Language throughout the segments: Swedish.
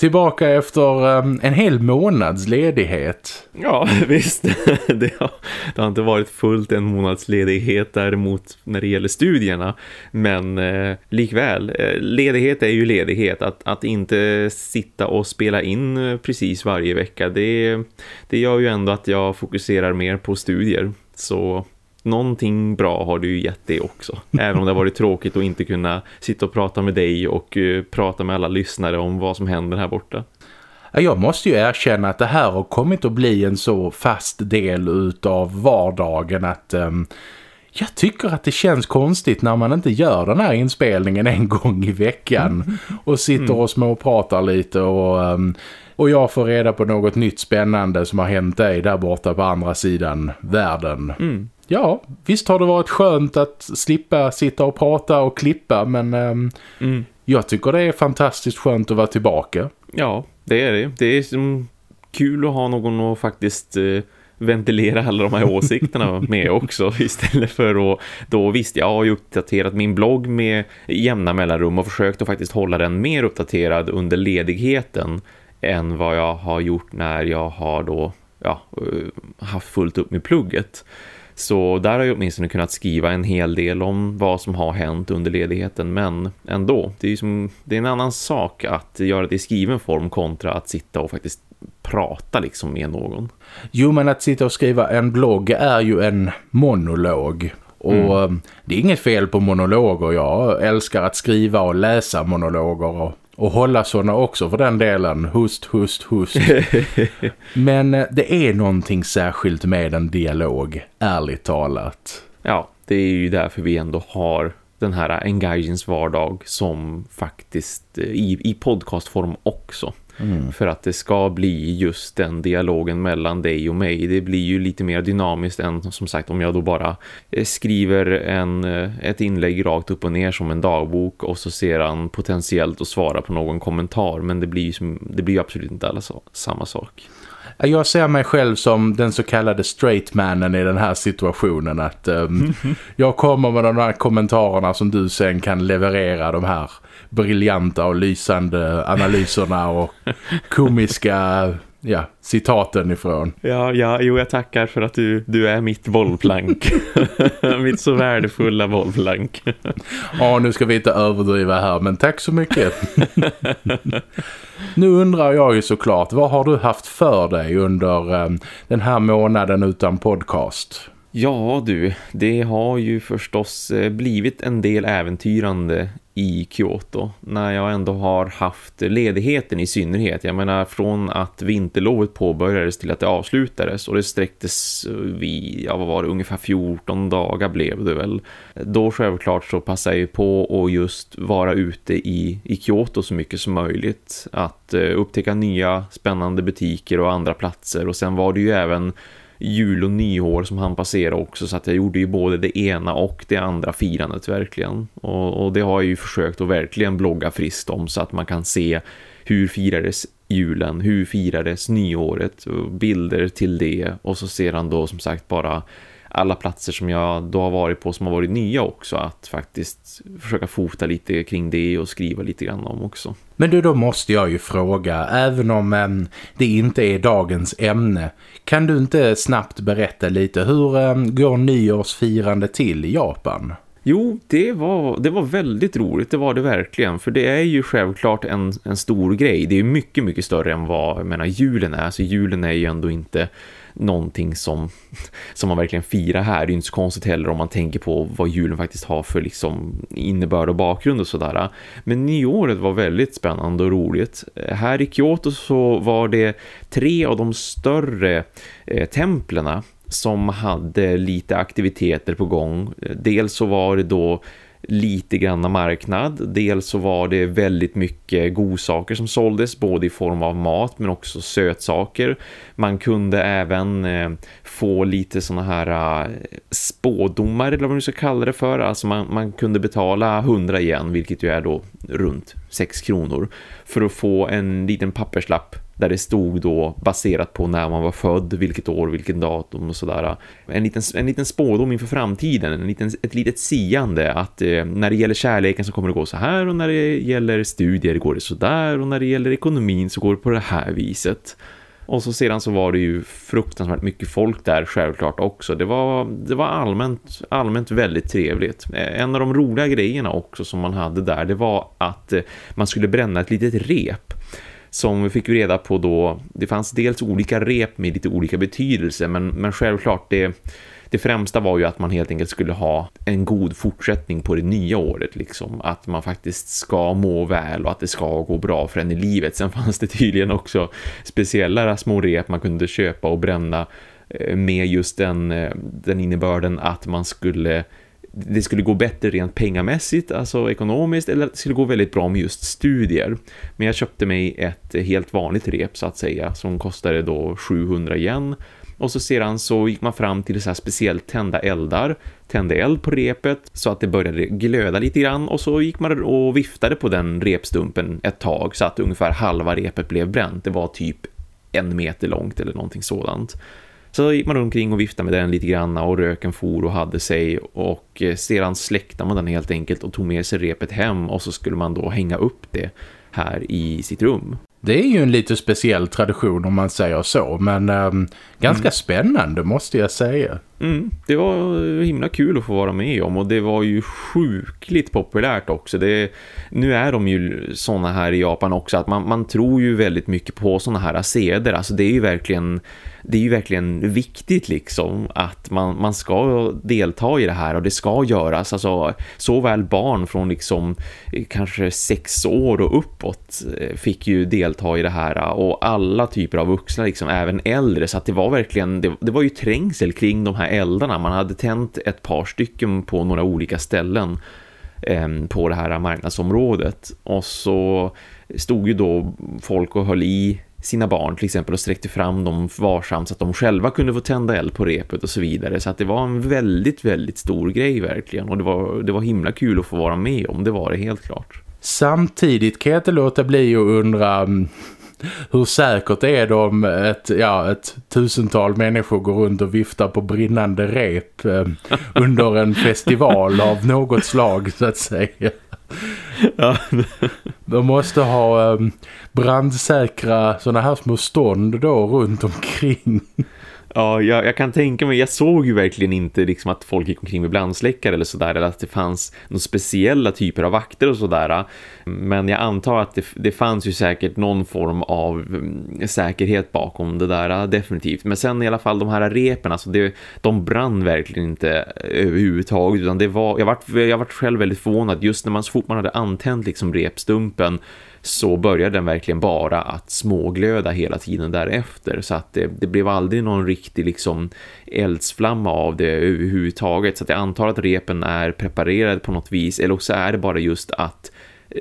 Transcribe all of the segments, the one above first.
Tillbaka efter um, en hel månads ledighet. Ja, visst. Det har, det har, inte varit fullt en månads ledighet däremot när det gäller studierna. Men eh, likväl, eh, ledighet är ju ledighet. Att, att inte sitta och spela in eh, precis varje vecka, det, det gör ju ändå att jag fokuserar mer på studier. Så någonting bra har du ju gett det också. Även om det har varit tråkigt att inte kunna sitta och prata med dig och uh, prata med alla lyssnare om vad som händer här borta. Jag måste ju erkänna att det här har kommit att bli en så fast del av vardagen att um, jag tycker att det känns konstigt när man inte gör den här inspelningen en gång i veckan och sitter och småpratar lite och... Um, och jag får reda på något nytt spännande som har hänt dig där borta på andra sidan världen. Mm ja, visst har det varit skönt att slippa sitta och prata och klippa men um, mm. jag tycker det är fantastiskt skönt att vara tillbaka. Ja, det är det. Det är kul att ha någon att faktiskt uh, ventilera alla de här åsikterna med också istället för att då visst jag har ju uppdaterat min blogg med jämna mellanrum och försökt att faktiskt hålla den mer uppdaterad under ledigheten än vad jag har gjort när jag har då ja, eh, haft fullt upp med plugget. Så där har jag åtminstone kunnat skriva en hel del om vad som har hänt under ledigheten. Men ändå, det är, som, det är en annan sak att göra det i skriven form kontra att sitta och faktiskt prata liksom med någon. Jo, men att sitta och skriva en blogg är ju en monolog. Och mm. Um, det är inget fel på monologer. Jag älskar att skriva och läsa monologer och och hålla sådana också för den delen. Hust, hust, hust. Men eh, det är någonting särskilt med en dialog, ärligt talat. Ja, det är ju därför vi ändå har den här Engagins vardag som faktiskt eh, i, i podcastform också. Mm. För att det ska bli just den dialogen mellan dig och mig. Det blir ju lite mer dynamiskt än som sagt om jag då bara eh, skriver en, eh, ett inlägg rakt upp och ner som en dagbok och så ser han potentiellt att svara på någon kommentar. Men det blir ju, som, det blir ju absolut inte alla så, samma sak. Jag ser mig själv som den så kallade straight mannen i den här situationen. Att um, jag kommer med de här kommentarerna som du sen kan leverera de här briljanta och lysande analyserna och komiska ja, citaten ifrån. Ja, ja, jo jag tackar för att du, du är mitt bollplank. mitt så värdefulla bollplank. ja, nu ska vi inte överdriva här, men tack så mycket. nu undrar jag ju såklart, vad har du haft för dig under um, den här månaden utan podcast? Ja du, det har ju förstås eh, blivit en del äventyrande i Kyoto när jag ändå har haft ledigheten i synnerhet. Jag menar från att vinterlovet påbörjades till att det avslutades och det sträcktes eh, vid, ja vad var det, ungefär 14 dagar blev det väl. Då självklart så passar jag på att just vara ute i, i Kyoto så mycket som möjligt. Att eh, upptäcka nya spännande butiker och andra platser och sen var det ju även jul och nyår som han passerade också så att jag gjorde ju både det ena och det andra firandet verkligen. Och, och det har jag ju försökt att verkligen blogga friskt om så att man kan se hur firades julen, hur firades nyåret, bilder till det och så ser han då som sagt bara alla platser som jag då har varit på som har varit nya också att faktiskt försöka fota lite kring det och skriva lite grann om också. Men du, då måste jag ju fråga, även om äm, ehm, det inte är dagens ämne, kan du inte snabbt berätta lite hur äm, ehm, går nyårsfirande till i Japan? Jo, det var, det var väldigt roligt, det var det verkligen. För det är ju självklart en, en stor grej. Det är mycket, mycket större än vad jag menar, julen är. Så julen är ju ändå inte någonting som, som man verkligen firar här. Det är inte så konstigt heller om man tänker på vad julen faktiskt har för liksom innebörd och bakgrund och sådär. Men nyåret var väldigt spännande och roligt. Eh, här i Kyoto så var det tre av de större eh, templerna som hade lite aktiviteter på gång. Eh, dels så var det då lite granna marknad. Dels så var det väldigt mycket godsaker som såldes både i form av mat men också sötsaker. Man kunde även eh, få lite såna här eh, spådomar eller vad man ska kalla det för. Alltså man, man kunde betala 100 igen vilket ju är då runt 6 kronor för att få en liten papperslapp där det stod då baserat på när man var född, vilket år, vilken datum och sådär. En liten, en liten spådom inför framtiden, en liten, ett litet siande att eh, när det gäller kärleken så kommer det gå så här och när det gäller studier går det så där och när det gäller ekonomin så går det på det här viset. Och så sedan så var det ju fruktansvärt mycket folk där självklart också. Det var, det var allmänt, allmänt väldigt trevligt. Eh, en av de roliga grejerna också som man hade där det var att eh, man skulle bränna ett litet rep som vi fick reda på då, det fanns dels olika rep med lite olika betydelse men, men självklart det, det främsta var ju att man helt enkelt skulle ha en god fortsättning på det nya året liksom. Att man faktiskt ska må väl och att det ska gå bra för en i livet. Sen fanns det tydligen också speciella små rep man kunde köpa och bränna eh, med just den, eh, den innebörden att man skulle det skulle gå bättre rent pengamässigt, alltså ekonomiskt, eller att det skulle gå väldigt bra med just studier. Men jag köpte mig ett helt vanligt rep så att säga, som kostade då 700 yen. Och så sedan så gick man fram till så här speciellt tända eldar, tände eld på repet så att det började glöda lite grann och så gick man och viftade på den repstumpen ett tag så att ungefär halva repet blev bränt. Det var typ en meter långt eller någonting sådant. Så gick man omkring och viftade med den lite grann och röken for och hade sig och eh, sedan släckte man den helt enkelt och tog med sig repet hem och så skulle man då hänga upp det här i sitt rum. Det är ju en lite speciell tradition om man säger så, men ähm, ganska mm. spännande måste jag säga. Mm, det var himla kul att få vara med om och det var ju sjukligt populärt också. Det, nu är de ju såna här i Japan också att man, man tror ju väldigt mycket på såna här seder. Alltså det är ju verkligen det är ju verkligen viktigt liksom att man, man ska delta i det här och det ska göras. Alltså såväl barn från liksom kanske sex år och uppåt eh, fick ju delta i det här och alla typer av vuxna liksom, även äldre. Så att det var verkligen, det, det var ju trängsel kring de här eldarna. Man hade tänt ett par stycken på några olika ställen ehm, på det här marknadsområdet. Och så stod ju då folk och höll i sina barn till exempel och sträckte fram dem varsamt så att de själva kunde få tända eld på repet och så vidare. Så att det var en väldigt, väldigt stor grej verkligen. Och det var, det var himla kul att få vara med om, det var det helt klart. Samtidigt kan jag inte låta bli att undra mm, hur säkert är det om ett, ja, ett tusental människor går runt och viftar på brinnande rep eh, under en festival av något slag så att säga. Ja. De måste ha um, brandsäkra sådana här små stånd då runt omkring. Ja, jag, jag, kan tänka mig, jag såg ju verkligen inte liksom att folk gick omkring med brandsläckare eller sådär, eller att det fanns några speciella typer av vakter och sådär. Men jag antar att det, det fanns ju säkert någon form av mm, säkerhet bakom det där, definitivt. Men sen i alla fall de här repen, alltså det, de brann verkligen inte överhuvudtaget, utan det var, jag vart, jag själv väldigt förvånad just när man så fort man hade antänt liksom repstumpen så började den verkligen bara att småglöda hela tiden därefter. Så att det, det blev aldrig någon riktig liksom eldsflamma av det överhuvudtaget. Så att jag antar att repen är preparerad på något vis eller också är det bara just att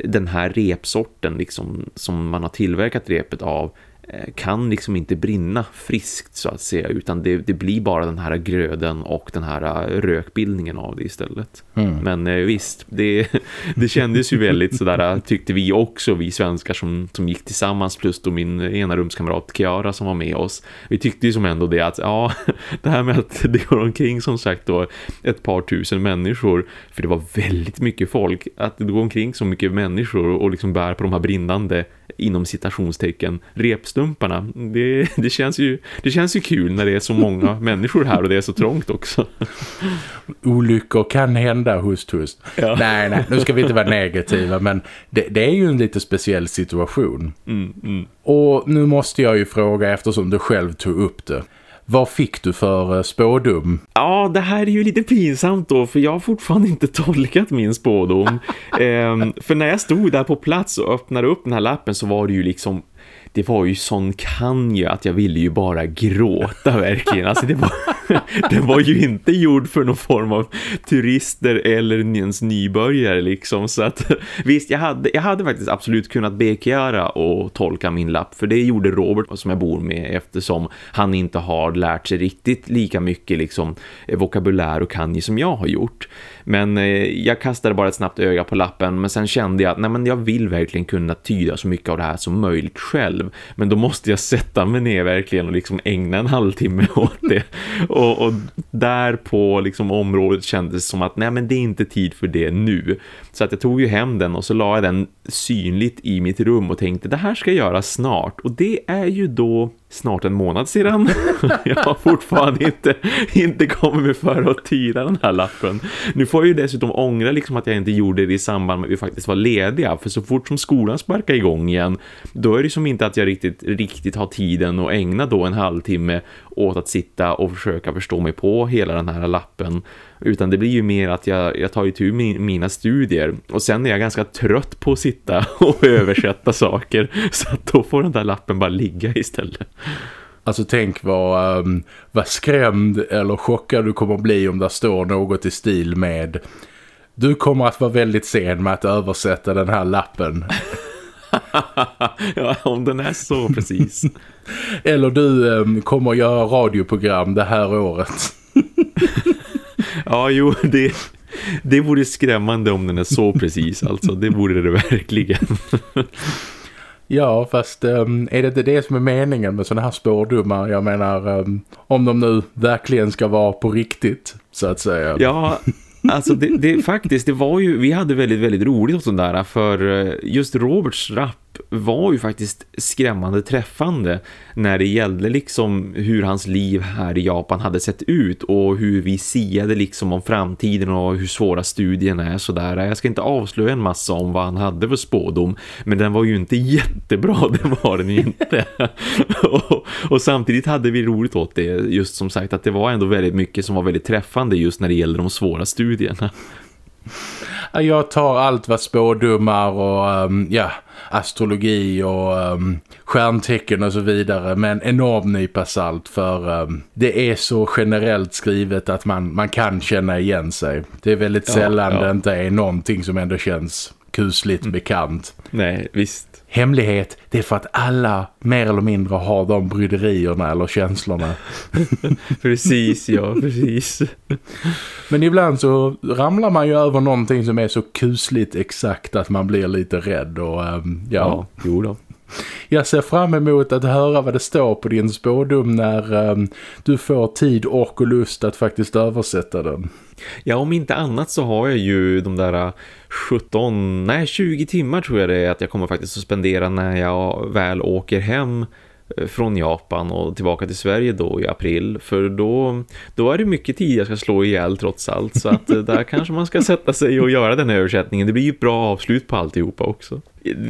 den här repsorten liksom, som man har tillverkat repet av kan liksom inte brinna friskt så att säga utan det, det blir bara den här gröden och den här eh, rökbildningen av det istället. Mm. Men eh, visst, det, det kändes ju väldigt sådär tyckte vi också, vi svenskar som, som gick tillsammans plus då min ena rumskamrat Kiara som var med oss. Vi tyckte ju som ändå det att ja, det här med att det går omkring som sagt då ett par tusen människor, för det var väldigt mycket folk, att det går omkring så mycket människor och liksom bär på de här brinnande inom citationstecken repstumparna. Det, det, känns ju, det känns ju kul när det är så många människor här och det är så trångt också. Olyckor kan hända, hust, hust. Ja. Nej, nej, nu ska vi inte vara negativa men det, det är ju en lite speciell situation. Mm, mm. Och nu måste jag ju fråga eftersom du själv tog upp det. Vad fick du för eh, spådom? Ja, det här är ju lite pinsamt då för jag har fortfarande inte tolkat min spådom. ehm, för när jag stod där på plats och öppnade upp den här lappen så var det ju liksom det var ju sån kan ju att jag ville ju bara gråta verkligen. Alltså det var den var ju inte gjord för någon form av turister eller ens nybörjare liksom. Så att visst, jag hade, jag hade faktiskt absolut kunnat be Chiara och tolka min lapp. För det gjorde Robert som jag bor med eftersom han inte har lärt sig riktigt lika mycket liksom vokabulär och kanji som jag har gjort. Men eh, jag kastade bara ett snabbt öga på lappen men sen kände jag att nej, men jag vill verkligen kunna tyda så mycket av det här som möjligt själv. Men då måste jag sätta mig ner verkligen och liksom ägna en halvtimme åt det. Och, och där på liksom området kändes som att nej men det är inte tid för det nu. Så att jag tog ju hem den och så la jag den synligt i mitt rum och tänkte det här ska jag göra snart. Och det är ju då snart en månad sedan. jag har fortfarande inte, inte kommit mig för att tyda den här lappen. Nu får jag ju dessutom ångra liksom att jag inte gjorde det i samband med att vi faktiskt var lediga. För så fort som skolan sparkar igång igen, då är det som inte att jag riktigt, riktigt har tiden att ägna då en halvtimme åt att sitta och försöka förstå mig på hela den här lappen. Utan det blir ju mer att jag, jag tar ju tur med mina studier. Och sen är jag ganska trött på att sitta och översätta saker. Så att då får den där lappen bara ligga istället. Alltså tänk vad, um, vad skrämd eller chockad du kommer att bli om det står något i stil med du kommer att vara väldigt sen med att översätta den här lappen. ja, om den är så precis. eller du um, kommer att göra radioprogram det här året. ja, jo, det, det vore skrämmande om den är så precis. Alltså, det vore det verkligen. Ja, fast um, är det inte det som är meningen med sådana här spårdomar? Jag menar, um, om de nu verkligen ska vara på riktigt, så att säga. Ja, alltså det, det faktiskt, det var ju, vi hade väldigt, väldigt roligt och sådär, för eh, just Roberts rap var ju faktiskt skrämmande träffande när det gällde liksom hur hans liv här i Japan hade sett ut och hur vi siade liksom om framtiden och hur svåra studierna är sådär. Jag ska inte avslöja en massa om vad han hade för spådom men den var ju inte jättebra, det var den ju inte. och, och, samtidigt hade vi roligt åt det just som sagt att det var ändå väldigt mycket som var väldigt träffande just när det gällde de svåra studierna. Jag tar allt vad spådomar och um, ja, astrologi och um, stjärntecken och så vidare med en enorm nypa salt för um, det är så generellt skrivet att man, man kan känna igen sig. Det är väldigt ja, sällan ja. det inte är någonting som ändå känns kusligt mm. bekant. Nej, visst. Hemlighet, det är för att alla mer eller mindre har de bryderierna eller känslorna. precis, ja, precis. Men ibland så ramlar man ju över någonting som är så kusligt exakt att man blir lite rädd och um, ja. ja, jo då. Jag ser fram emot att höra vad det står på din spådom när um, du får tid, ork och lust att faktiskt översätta den. Ja, om inte annat så har jag ju de där eh, 17, nej 20 timmar tror jag det är att jag kommer faktiskt att spendera när jag väl åker hem Eh, från Japan och tillbaka till Sverige då i april. För då, då är det mycket tid jag ska slå ihjäl trots allt. Så att eh, där kanske man ska sätta sig och göra den här översättningen. Det blir ju ett bra avslut på alltihopa också.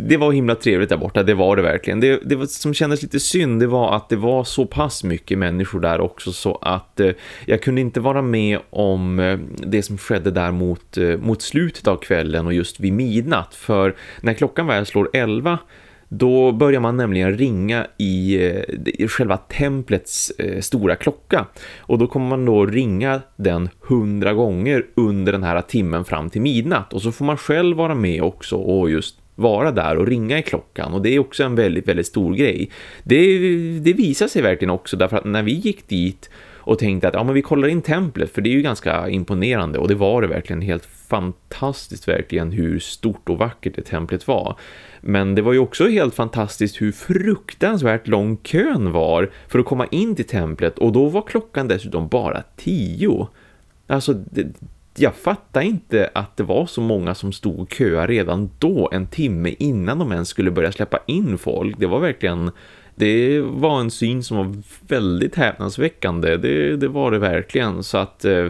Det var himla trevligt där borta, det var det verkligen. Det, det som kändes lite synd det var att det var så pass mycket människor där också så att eh, jag kunde inte vara med om eh, det som skedde där mot, eh, mot slutet av kvällen och just vid midnatt. För när klockan väl slår 11 då börjar man nämligen ringa i, eh, i själva templets eh, stora klocka. Och då kommer man då ringa den hundra gånger under den här timmen fram till midnatt. Och så får man själv vara med också och just vara där och ringa i klockan och det är också en väldigt, väldigt stor grej. Det, det visar sig verkligen också därför att när vi gick dit och tänkte att ja, men vi kollar in templet för det är ju ganska imponerande och det var det verkligen helt fantastiskt verkligen hur stort och vackert det templet var. Men det var ju också helt fantastiskt hur fruktansvärt lång kön var för att komma in till templet och då var klockan dessutom bara tio. Alltså, det, jag fattar inte att det var så många som stod och köa redan då en timme innan de ens skulle börja släppa in folk. Det var verkligen det var en syn som var väldigt häpnadsväckande. Det, det var det verkligen. Så att eh,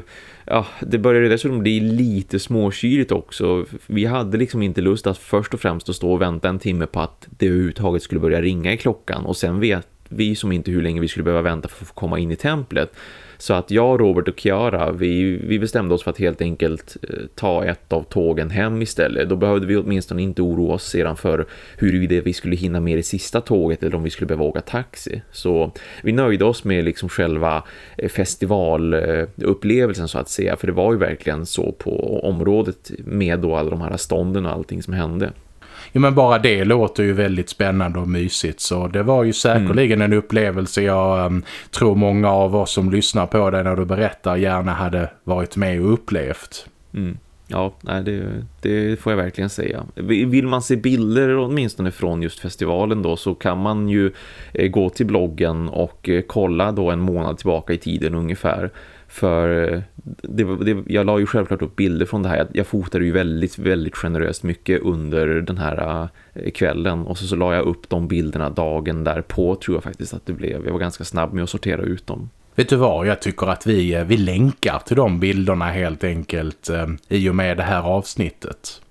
ja, det började dessutom bli lite småkyrigt också. Vi hade liksom inte lust att först och främst att stå och vänta en timme på att det överhuvudtaget skulle börja ringa i klockan. Och sen vet vi som inte hur länge vi skulle behöva vänta för att få komma in i templet. Så att jag, Robert och Kiara, vi, vi bestämde oss för att helt enkelt eh, ta ett av tågen hem istället. Då behövde vi åtminstone inte oroa oss sedan för huruvida vi skulle hinna med det sista tåget eller om vi skulle behöva åka taxi. Så vi nöjde oss med liksom själva eh, festivalupplevelsen så att säga. För det var ju verkligen så på området med då alla de här stånden och allting som hände. Ja, men bara det låter ju väldigt spännande och mysigt så det var ju säkerligen mm. en upplevelse jag um, tror många av oss som lyssnar på dig när du berättar gärna hade varit med och upplevt. Mm. Ja, nej, det, det, får jag verkligen säga. Vill man se bilder åtminstone från just festivalen då så kan man ju eh, gå till bloggen och eh, kolla då en månad tillbaka i tiden ungefär. För det, det, jag la ju självklart upp bilder från det här. Jag, jag fotade ju väldigt, väldigt generöst mycket under den här eh, kvällen. Och så, så la jag upp de bilderna dagen därpå tror jag faktiskt att det blev. Jag var ganska snabb med att sortera ut dem. Vet du vad, jag tycker att vi, eh, vi länkar till de bilderna helt enkelt eh, i och med det här avsnittet.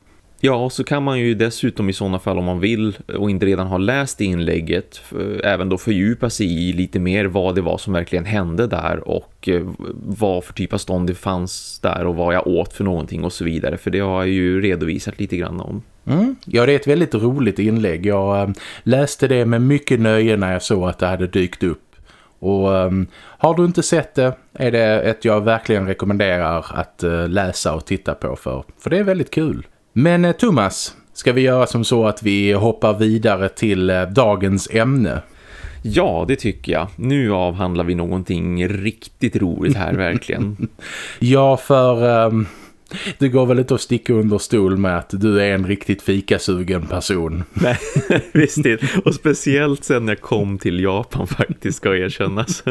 Ja, så kan man ju dessutom i sådana fall om man vill och inte redan har läst inlägget även då fördjupa sig i lite mer vad det var som verkligen hände där och eh, vad för typ av stånd det fanns där och vad jag åt för någonting och så vidare. För det har jag ju redovisat lite grann om. Mm. Ja, det är ett väldigt roligt inlägg. Jag eh, läste det med mycket nöje när jag såg att det hade dykt upp. Och um, har du inte sett det är det ett jag verkligen rekommenderar att uh, läsa och titta på för. För det är väldigt kul. Men eh, Thomas, ska vi göra som så att vi hoppar vidare till eh, dagens ämne? Ja, det tycker jag. Nu avhandlar vi någonting riktigt roligt här, verkligen. ja, för... Um det går väl inte att sticka under stol med att du är en riktigt fikasugen person. Nej, visst inte. Och speciellt sen jag kom till Japan faktiskt ska erkännas.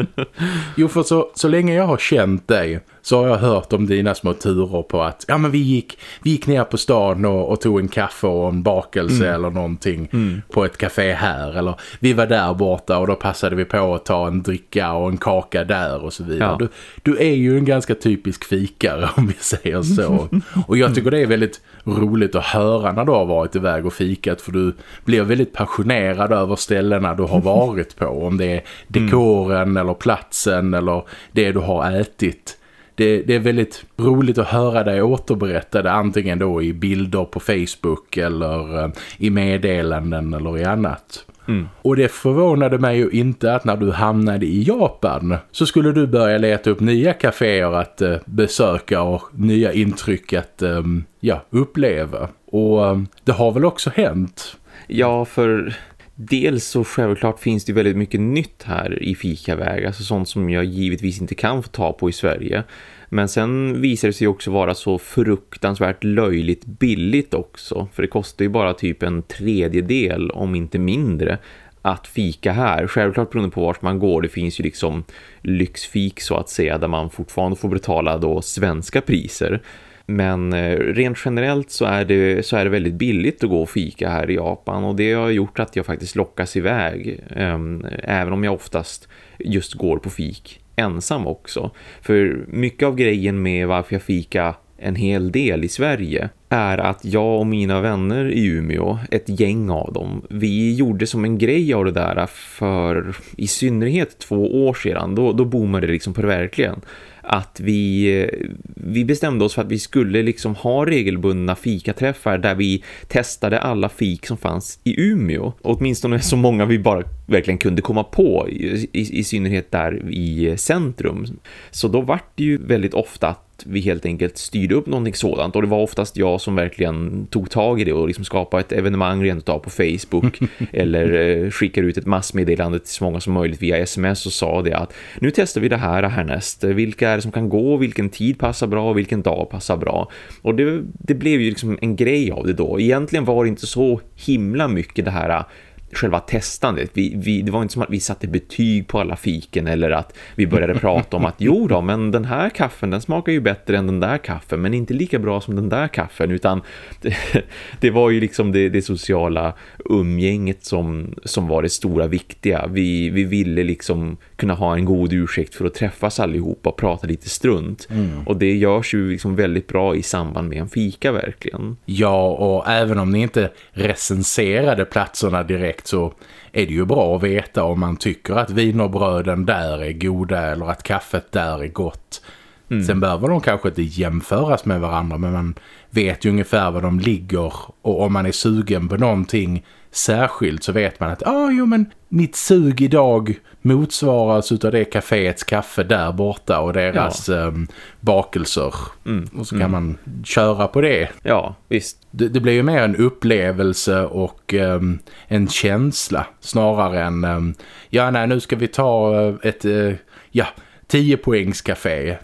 jo, för så, så länge jag har känt dig så har jag hört om dina små turer på att ja men vi gick, vi gick ner på stan och, och tog en kaffe och en bakelse mm. eller någonting mm. på ett café här. Eller vi var där borta och då passade vi på att ta en dricka och en kaka där och så vidare. Ja. Du, du är ju en ganska typisk fikare om vi säger så. och jag tycker det är väldigt roligt att höra när du har varit iväg och fikat för du blir väldigt passionerad över ställena du har varit på. Om det är dekoren mm. eller platsen eller det du har ätit det, det, är väldigt roligt att höra dig återberätta det antingen då i bilder på Facebook eller uh, i meddelanden eller i annat. Mm. Och det förvånade mig ju inte att när du hamnade i Japan så skulle du börja leta upp nya kaféer att uh, besöka och nya intryck att um, ja, uppleva. Och um, det har väl också hänt? Ja, för Dels så självklart finns det väldigt mycket nytt här i fikaväg, alltså sånt som jag givetvis inte kan få ta på i Sverige. Men sen visar det sig också vara så fruktansvärt löjligt billigt också, för det kostar ju bara typ en tredjedel om inte mindre att fika här. Självklart beroende på vart man går, det finns ju liksom lyxfik så att säga där man fortfarande får betala då svenska priser. Men eh, rent generellt så är, det, så är det väldigt billigt att gå och fika här i Japan och det har gjort att jag faktiskt lockas iväg ehm, även om jag oftast just går på fik ensam också. För mycket av grejen med varför jag fika en hel del i Sverige är att jag och mina vänner i Umeå, ett gäng av dem, vi gjorde som en grej av det där för i synnerhet två år sedan. Då, då boomade det liksom på det verkligen att vi, eh, vi bestämde oss för att vi skulle liksom ha regelbundna fikaträffar där vi testade alla fik som fanns i Umeå. Åtminstone så många vi bara verkligen kunde komma på, i, i, i synnerhet där i centrum. Så då var det ju väldigt ofta att vi helt enkelt styrde upp någonting sådant och det var oftast jag som verkligen tog tag i det och liksom skapade ett evenemang rent av på Facebook eller eh, skickade ut ett massmeddelande till så många som möjligt via sms och sa det att nu testar vi det här härnäst. Vilka är det som kan gå, vilken tid passar bra vilken dag passar bra. Och det, det blev ju liksom en grej av det då. Egentligen var det inte så himla mycket det här själva testandet. Vi, vi, det var inte som att vi satte betyg på alla fiken eller att vi började prata om att jo då, men den här kaffen den smakar ju bättre än den där kaffen men inte lika bra som den där kaffen utan det, det var ju liksom det, det, sociala umgänget som, som var det stora viktiga. Vi, vi ville liksom kunna ha en god ursäkt för att träffas allihopa och prata lite strunt. Mm. Och det görs ju liksom väldigt bra i samband med en fika verkligen. Ja, och även om ni inte recenserade platserna direkt direkt så är det ju bra att veta om man tycker att vinerbröden där är goda eller att kaffet där är gott. Mm. Sen behöver de kanske inte jämföras med varandra men man vet ju ungefär var de ligger och om man är sugen på någonting särskilt så vet man att ah, jo, men mitt sug idag motsvaras av det kaféets kaffe där borta och deras ja. um, bakelser. Mm. Och så kan mm. man köra på det. Ja, visst. Det, det blir ju mer en upplevelse och um, en känsla snarare än um, ja nej nu ska vi ta uh, ett uh, ja 10 poängs café.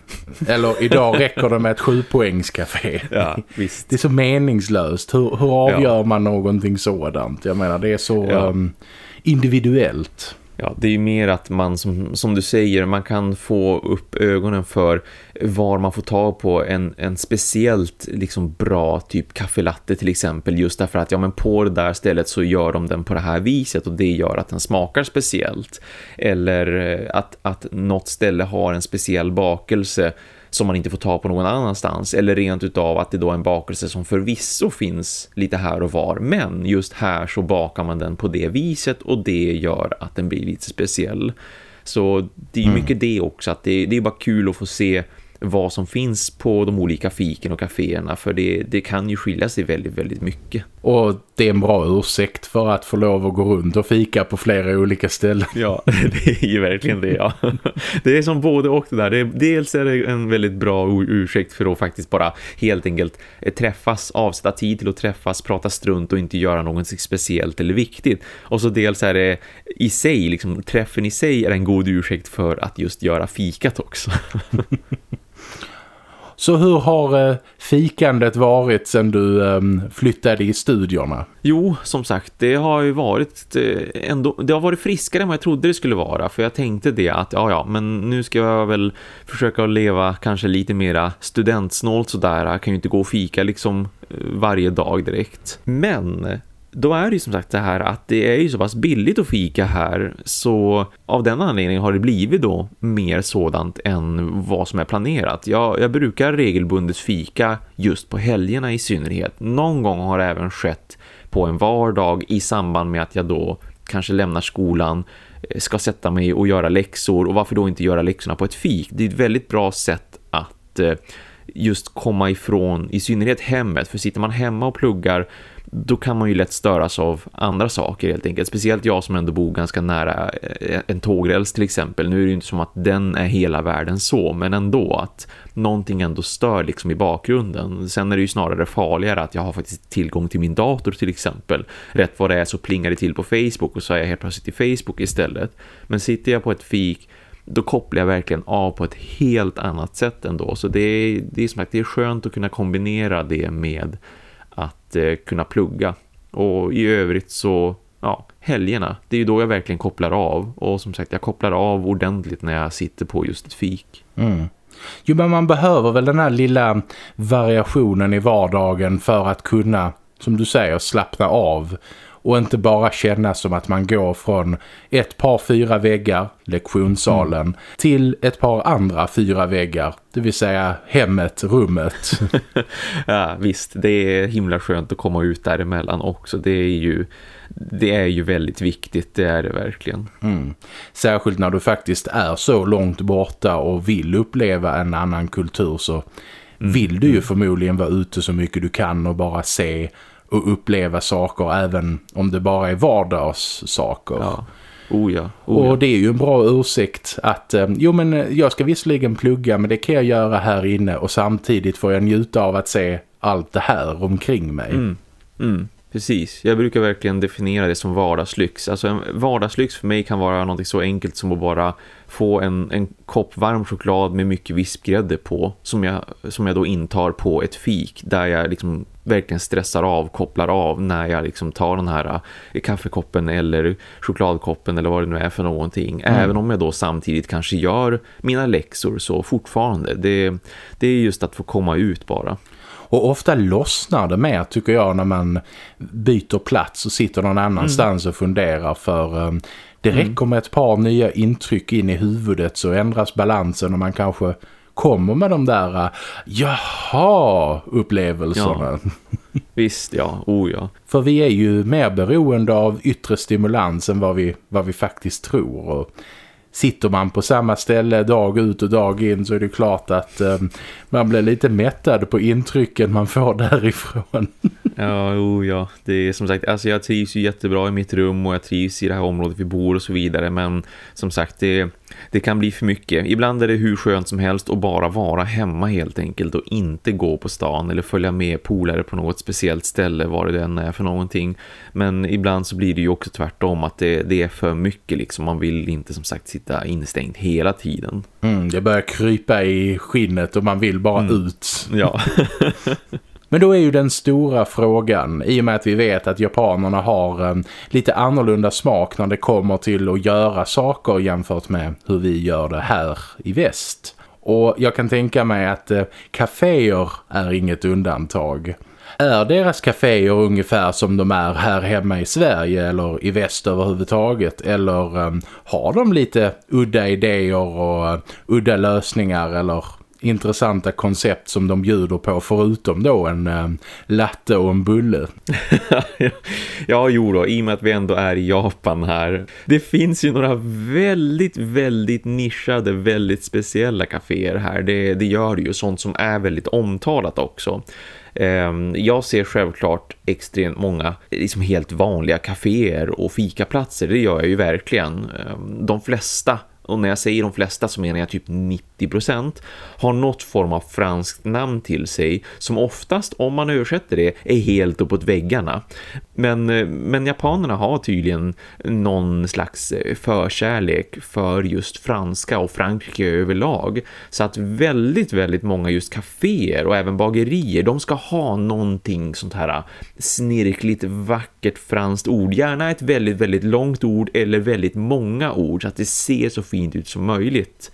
Eller idag räcker det med ett 7 poängs café. Ja, visst. Det är så meningslöst. Hur, hur avgör ja. man någonting sådant? Jag menar, det är så ja. um, individuellt. Ja, det är ju mer att man, som, som du säger, man kan få upp ögonen för var man får tag på en, en speciellt liksom bra typ kaffelatte till exempel. Just därför att ja, men på det där stället så gör de den på det här viset och det gör att den smakar speciellt. Eller eh, att, att något ställe har en speciell bakelse som man inte får ta på någon annanstans eller rent utav att det då är en bakelse som förvisso finns lite här och var men just här så bakar man den på det viset och det gör att den blir lite speciell. Så det är mm. mycket det också att det, det är bara kul att få se vad som finns på de olika fiken och kaféerna för det, det kan ju skilja sig väldigt, väldigt mycket. Och det är en bra ursäkt för att få lov att gå runt och fika på flera olika ställen. Ja, det är ju verkligen det, ja. Det är som både och det där. Det är, dels är det en väldigt bra ursäkt för att faktiskt bara helt enkelt eh, träffas, avsätta tid till att träffas, prata strunt och inte göra något speciellt eller viktigt. Och så dels är det i sig, liksom träffen i sig är en god ursäkt för att just göra fikat också. Så hur har eh, fikandet varit sedan du ehm, flyttade i studierna? Jo, som sagt, det har ju varit eh, ändå, det har varit friskare än vad jag trodde det skulle vara. För jag tänkte det att, ja ja, men nu ska jag väl försöka leva kanske lite mera studentsnålt sådär. Jag kan ju inte gå och fika liksom eh, varje dag direkt. Men då är det ju som sagt det här att det är ju så pass billigt att fika här så av den anledningen har det blivit då mer sådant än vad som är planerat. Jag, jag brukar regelbundet fika just på helgerna i synnerhet. Någon gång har det även skett på en vardag i samband med att jag då kanske lämnar skolan eh, ska sätta mig och göra läxor och varför då inte göra läxorna på ett fik? Det är ett väldigt bra sätt att eh, just komma ifrån i synnerhet hemmet för sitter man hemma och pluggar då kan man ju lätt störas av andra saker helt enkelt. Speciellt jag som ändå bor ganska nära eh, en tågräls till exempel. Nu är det ju inte som att den är hela världen så, men ändå att någonting ändå stör liksom i bakgrunden. Sen är det ju snarare farligare att jag har faktiskt tillgång till min dator till exempel. Rätt vad det är så plingar det till på Facebook och så är jag helt plötsligt i Facebook istället. Men sitter jag på ett fik då kopplar jag verkligen av på ett helt annat sätt ändå. Så det är, det är som sagt, det är skönt att kunna kombinera det med att eh, kunna plugga. Och i övrigt så, ja, helgerna. Det är ju då jag verkligen kopplar av. Och som sagt, jag kopplar av ordentligt när jag sitter på just ett fik. Mm. Jo, men man behöver väl den här lilla variationen i vardagen för att kunna, som du säger, slappna av och inte bara känna som att man går från ett par fyra väggar, lektionssalen, mm. till ett par andra fyra väggar, det vill säga hemmet, rummet. ja, visst. Det är himla skönt att komma ut däremellan också. Det är ju det är ju väldigt viktigt, det är det verkligen. Mm. Särskilt när du faktiskt är så långt borta och vill uppleva en annan kultur så mm. vill du ju mm. förmodligen vara ute så mycket du kan och bara se och uppleva saker även om det bara är vardagssaker. Ja. Oh ja, oh ja. Och det är ju en bra ursäkt att eh, jo men eh, jag ska visserligen plugga men det kan jag göra här inne och samtidigt får jag njuta av att se allt det här omkring mig. Mm. Mm. Precis, jag brukar verkligen definiera det som vardagslyx. Alltså en vardagslyx för mig kan vara något så enkelt som att bara få en, en kopp varm choklad med mycket vispgrädde på som jag, som jag då intar på ett fik där jag liksom verkligen stressar av, kopplar av när jag liksom tar den här eh, kaffekoppen eller chokladkoppen eller vad det nu är för någonting. Mm. Även om jag då samtidigt kanske gör mina läxor så fortfarande. Det, det är just att få komma ut bara. Och ofta lossnar det mer tycker jag när man byter plats och sitter någon annanstans mm. och funderar för um, det mm. räcker med ett par nya intryck in i huvudet så ändras balansen och man kanske kommer med de där jaha-upplevelserna. Ja. Visst, ja. Oh, ja. För vi är ju mer beroende av yttre stimulans än vad vi, vad vi faktiskt tror. Och sitter man på samma ställe dag ut och dag in så är det klart att eh, man blir lite mättad på intrycken man får därifrån. Ja, oh, ja. Det är som sagt, alltså jag trivs ju jättebra i mitt rum och jag trivs i det här området vi bor och så vidare. Men som sagt, det det kan bli för mycket. Ibland är det hur skönt som helst att bara vara hemma helt enkelt och inte gå på stan eller följa med polare på något speciellt ställe vad det än är för någonting. Men ibland så blir det ju också tvärtom att det, det är för mycket liksom. Man vill inte som sagt sitta instängd hela tiden. Mm, det börjar krypa i skinnet och man vill bara mm. ut. Ja. Men då är ju den stora frågan, i och med att vi vet att japanerna har um, lite annorlunda smak när det kommer till att göra saker jämfört med hur vi gör det här i väst. Och jag kan tänka mig att eh, kaféer är inget undantag. Är deras kaféer ungefär som de är här hemma i Sverige eller i väst överhuvudtaget? Eller um, har de lite udda idéer och uh, udda lösningar eller intressanta koncept som de bjuder på förutom då en eh, latte och en bulle. ja, jo då, i och med att vi ändå är i Japan här. Det finns ju några väldigt, väldigt nischade, väldigt speciella kaféer här. Det, det gör det ju, sånt som är väldigt omtalat också. Ehm, jag ser självklart extremt många liksom helt vanliga kaféer och fikaplatser, det gör jag ju verkligen. Ehm, de flesta och när jag säger de flesta så menar jag typ 90% har något form av franskt namn till sig som oftast, om man översätter det, är helt uppåt väggarna. Men, eh, men japanerna har tydligen någon slags eh, förkärlek för just franska och Frankrike överlag. Så att väldigt, väldigt många just kaféer och även bagerier, de ska ha någonting sånt här eh, snirkligt, vackert franskt ord. Gärna ett väldigt, väldigt långt ord eller väldigt många ord så att det ser så fint ut som möjligt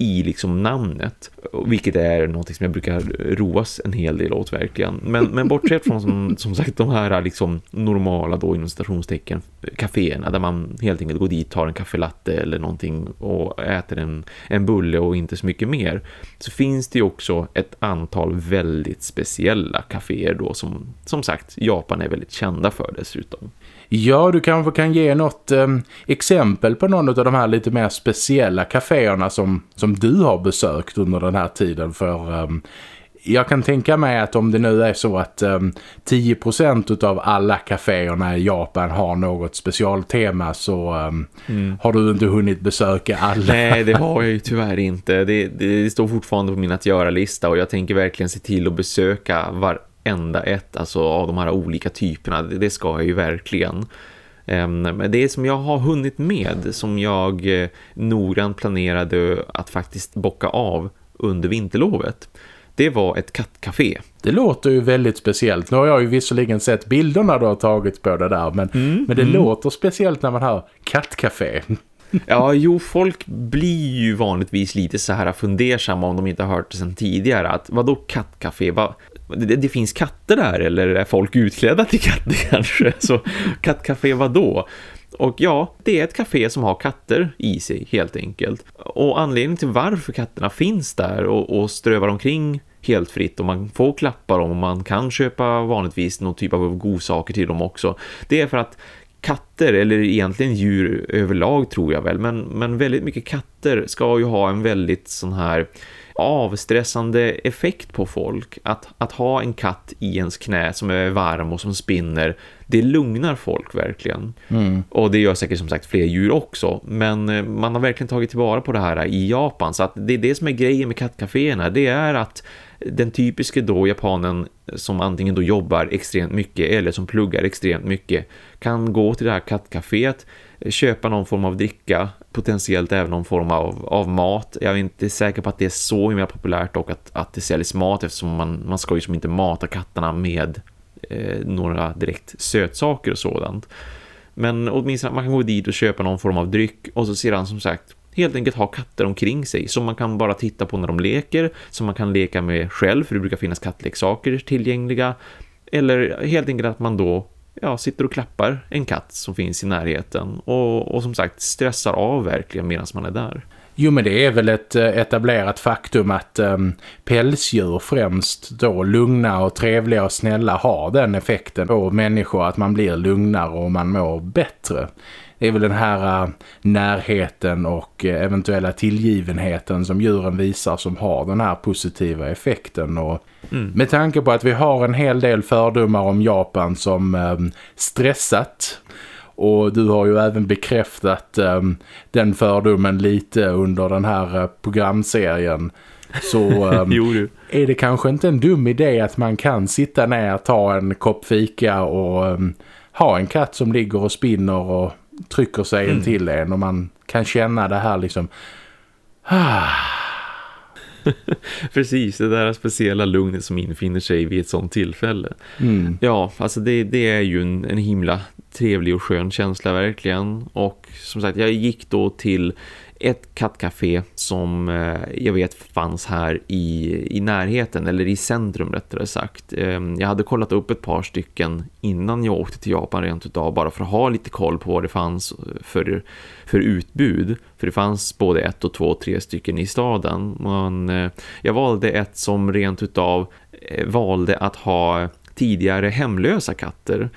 i liksom namnet. Vilket är något som jag brukar roas en hel del åt verkligen. Men, men bortsett från som, som sagt de här liksom normala då inom stationstecken kaféerna där man helt enkelt går dit, tar en kaffelatte eller någonting och äter en, en bulle och inte så mycket mer. Så finns det ju också ett antal väldigt speciella kaféer då som som sagt Japan är väldigt kända för dessutom. Ja, du kanske kan ge något eh, exempel på någon av de här lite mer speciella kaféerna som, som du har besökt under den här tiden. För eh, jag kan tänka mig att om det nu är så att eh, 10% av alla kaféerna i Japan har något specialtema så um, mm. har du inte hunnit besöka alla. Nej, det har jag ju tyvärr inte. Det, det står fortfarande på min att göra-lista och jag tänker verkligen se till att besöka var enda ett alltså av de här olika typerna. Det ska jag ju verkligen. Ehm, men det som jag har hunnit med som jag eh, noggrant planerade att faktiskt bocka av under vinterlovet det var ett kattcafé. Det låter ju väldigt speciellt. Nu har jag ju visserligen sett bilderna du har tagit på det där men, mm, men det mm. låter speciellt när man hör kattcafé. ja, jo, folk blir ju vanligtvis lite så här fundersamma om de inte har hört det sedan tidigare. Att vadå kattcafé? Va, det, det, finns katter där eller är folk utklädda till katter kanske? Så kattcafé vad då? Och ja, det är ett café som har katter i sig helt enkelt. Och anledningen till varför katterna finns där och, och strövar omkring helt fritt och man får klappa dem och man kan köpa vanligtvis någon typ av godsaker till dem också. Det är för att katter, eller egentligen djur överlag tror jag väl, men, men väldigt mycket katter ska ju ha en väldigt sån här avstressande effekt på folk. Att, att ha en katt i ens knä som är varm och som spinner, det lugnar folk verkligen. Mm. Och det gör säkert som sagt fler djur också. Men eh, man har verkligen tagit tillvara på det här i Japan. Så att det är det som är grejen med kattcaféerna. Det är att den typiska då japanen som antingen då jobbar extremt mycket eller som pluggar extremt mycket kan gå till det här kattcaféet köpa någon form av dricka, potentiellt även någon form av, av mat. Jag är inte säker på att det är så himla populärt och att, att det säljs mat eftersom man, man ska ju som inte mata katterna med eh, några direkt sötsaker och sådant. Men åtminstone man kan gå dit och köpa någon form av dryck och så sedan som sagt helt enkelt ha katter omkring sig som man kan bara titta på när de leker, som man kan leka med själv för det brukar finnas kattleksaker tillgängliga eller helt enkelt att man då ja, sitter och klappar en katt som finns i närheten och, och som sagt stressar av verkligen medan man är där. Jo men det är väl ett eh, etablerat faktum att um, pälsdjur främst då lugna och trevliga och snälla har den effekten på människor att man blir lugnare och man mår bättre. Är väl den här uh, närheten och uh, eventuella tillgivenheten som djuren visar som har den här positiva effekten och mm. med tanke på att vi har en hel del fördomar om Japan som um, stressat och du har ju även bekräftat um, den fördomen lite under den här uh, programserien. Så um, är det kanske inte en dum idé att man kan sitta ner, ta en kopp fika och um, ha en katt som ligger och spinner och trycker sig mm. till en och man kan känna det här liksom... Precis, det där speciella lugnet som infinner sig vid ett sånt tillfälle. Mm. Ja, alltså det, det är ju en, en himla trevlig och skön känsla verkligen. Och som sagt, jag gick då till ett kattcafé som eh, jag vet fanns här i, i närheten eller i centrum rättare sagt. Ehm, jag hade kollat upp ett par stycken innan jag åkte till Japan rent utav bara för att ha lite koll på vad det fanns för, för utbud. För det fanns både ett och två, tre stycken i staden. Men eh, jag valde ett som rent utav eh, valde att ha tidigare hemlösa katter.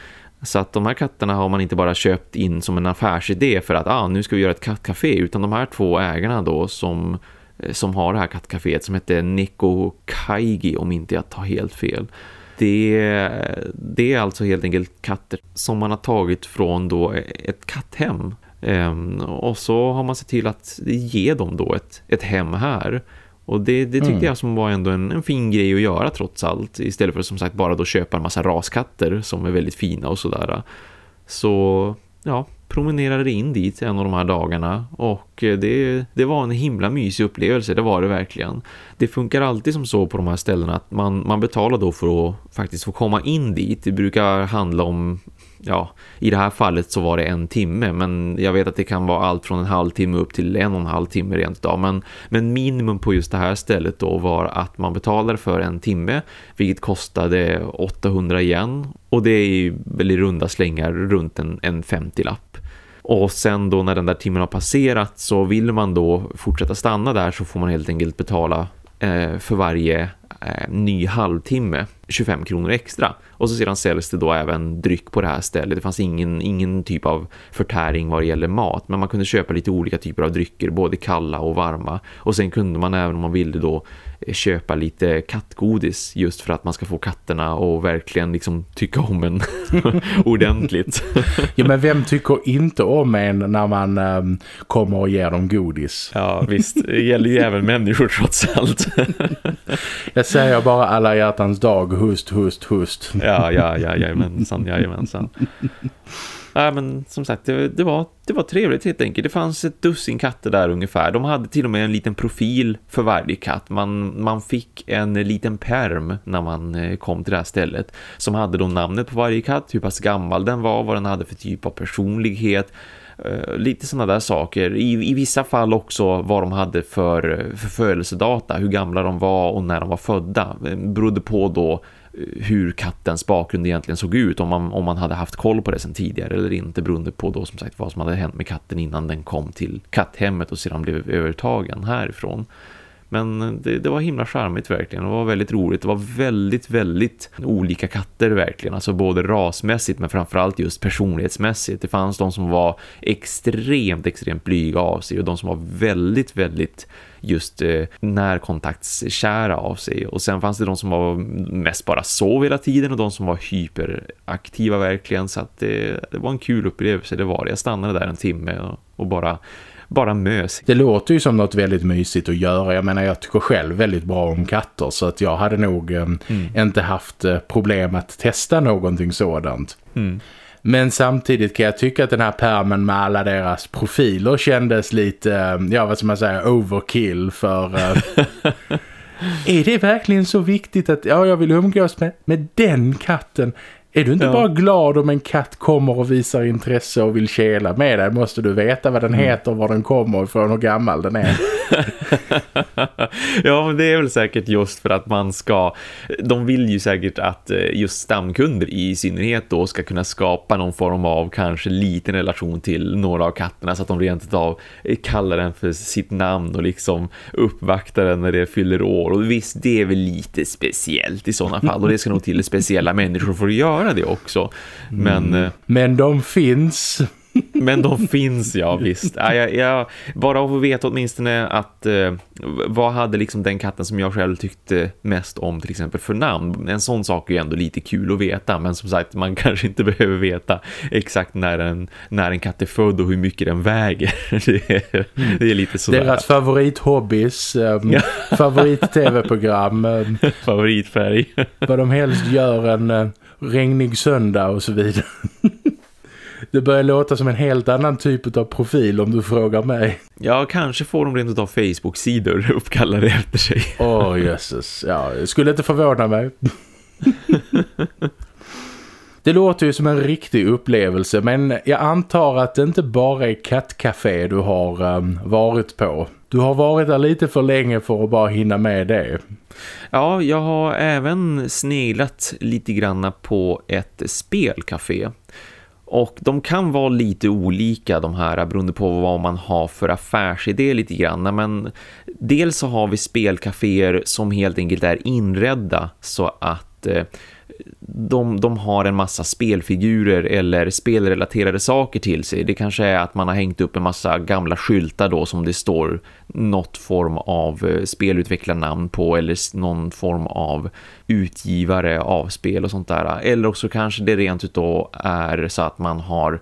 Så att de här katterna har man inte bara köpt in som en affärsidé för att ah, nu ska vi göra ett kattcafé utan de här två ägarna då som, eh, som har det här kattcaféet som heter Neko Kaigi om inte jag tar helt fel. Det, det är alltså helt enkelt katter som man har tagit från då ett katthem. Um, och så har man sett till att ge dem då ett, ett hem här. Och det, det tyckte mm. jag som var ändå en, en, fin grej att göra trots allt. Istället för som sagt bara då köpa en massa raskatter som är väldigt fina och sådär. Så ja, promenerade in dit en av de här dagarna och det, det var en himla mysig upplevelse, det var det verkligen. Det funkar alltid som så på de här ställena att man, man betalar då för att faktiskt få komma in dit. Det brukar handla om ja, i det här fallet så var det en timme men jag vet att det kan vara allt från en halvtimme upp till en och en halv timme rent idag. Men, men minimum på just det här stället då var att man betalade för en timme vilket kostade 800 igen och det är väl i runda slängar runt en, en 50-lapp. Och sen då när den där timmen har passerat så vill man då fortsätta stanna där så får man helt enkelt betala eh, för varje eh, ny halvtimme 25 kronor extra. Och så sedan säljs det då även dryck på det här stället. Det fanns ingen, ingen typ av förtäring vad det gäller mat. Men man kunde köpa lite olika typer av drycker, både kalla och varma. Och sen kunde man även om man ville då köpa lite kattgodis just för att man ska få katterna och verkligen liksom tycka om en ordentligt. ja men vem tycker inte om en när man um, kommer och ger dem godis? Ja visst, det gäller ju även människor trots allt. Jag säger bara alla hjärtans dag, hust, hust, hust. ja, ja, ja, jajamensan, jajamensan. Ja, men som sagt, det, det, var, det var trevligt helt enkelt. Det fanns ett dussin katter där ungefär. De hade till och med en liten profil för varje katt. Man, man fick en liten perm när man eh, kom till det här stället. Som hade då namnet på varje katt, hur pass gammal den var, vad den hade för typ av personlighet. Uh, lite sådana där saker. I, I vissa fall också vad de hade för, för födelsedata, hur gamla de var och när de var födda. Det berodde på då hur kattens bakgrund egentligen såg ut om man, om man hade haft koll på det sen tidigare eller inte beroende på då som sagt vad som hade hänt med katten innan den kom till katthemmet och sedan blev övertagen härifrån. Men det, det, var himla charmigt verkligen. Det var väldigt roligt. Det var väldigt, väldigt olika katter verkligen. Alltså både rasmässigt men framförallt just personlighetsmässigt. Det fanns de som var extremt, extremt blyga av sig och de som var väldigt, väldigt just eh, närkontaktskära av sig. Och sen fanns det de som var mest bara sov hela tiden och de som var hyperaktiva verkligen. Så att det, det var en kul upplevelse, det var det. Jag stannade där en timme och, och bara bara mös. Det låter ju som något väldigt mysigt att göra. Jag menar, jag tycker själv väldigt bra om katter så att jag hade nog eh, mm. inte haft eh, problem att testa någonting sådant. Mm. Men samtidigt kan jag tycka att den här permen med alla deras profiler kändes lite, eh, ja vad ska man säga, overkill för... Är det verkligen så viktigt att ja, jag vill umgås med, med den katten? Är du inte ja. bara glad om en katt kommer och visar intresse och vill kela med dig? Måste du veta vad den mm. heter, var den kommer ifrån och hur gammal den är? ja, men det är väl säkert just för att man ska... De vill ju säkert att eh, just stamkunder i synnerhet då ska kunna skapa någon form av kanske liten relation till några av katterna så att de rent av kallar den för sitt namn och liksom uppvaktar den när det fyller år. Och visst, det är väl lite speciellt i sådana fall och det ska nog till speciella människor för att göra det också. Men, mm. men de finns... Men de finns, ja visst. Ja, jag, jag, bara att få veta åtminstone att eh, vad hade liksom den katten som jag själv tyckte mest om till exempel för namn. En sån sak är ju ändå lite kul att veta. Men som sagt, man kanske inte behöver veta exakt när en, när en katt är född och hur mycket den väger. det, är, det är lite sådär. Deras favorithobbys, um, favorit-tv-program. Um, Favoritfärg. vad de helst gör en uh, regnig söndag och så vidare. Det börjar låta som en helt annan typ av profil om du frågar mig. Ja, kanske får de rent av Facebook-sidor uppkallade efter sig. Åh, oh, jösses. Ja, skulle inte förvåna mig. Det låter ju som en riktig upplevelse men jag antar att det inte bara är kattcafé du har um, varit på. Du har varit där lite för länge för att bara hinna med det. Ja, jag har även sneglat lite granna på ett spelcafé. Och de kan vara lite olika de här beroende på vad man har för affärsidé lite grann. Men dels så har vi spelcaféer som helt enkelt är inredda så att eh, de, de har en massa spelfigurer eller spelrelaterade saker till sig. Det kanske är att man har hängt upp en massa gamla skyltar då som det står något form av eh, spelutvecklarnamn på eller någon form av utgivare av spel och sånt där. Eller också kanske det rent utav är så att man har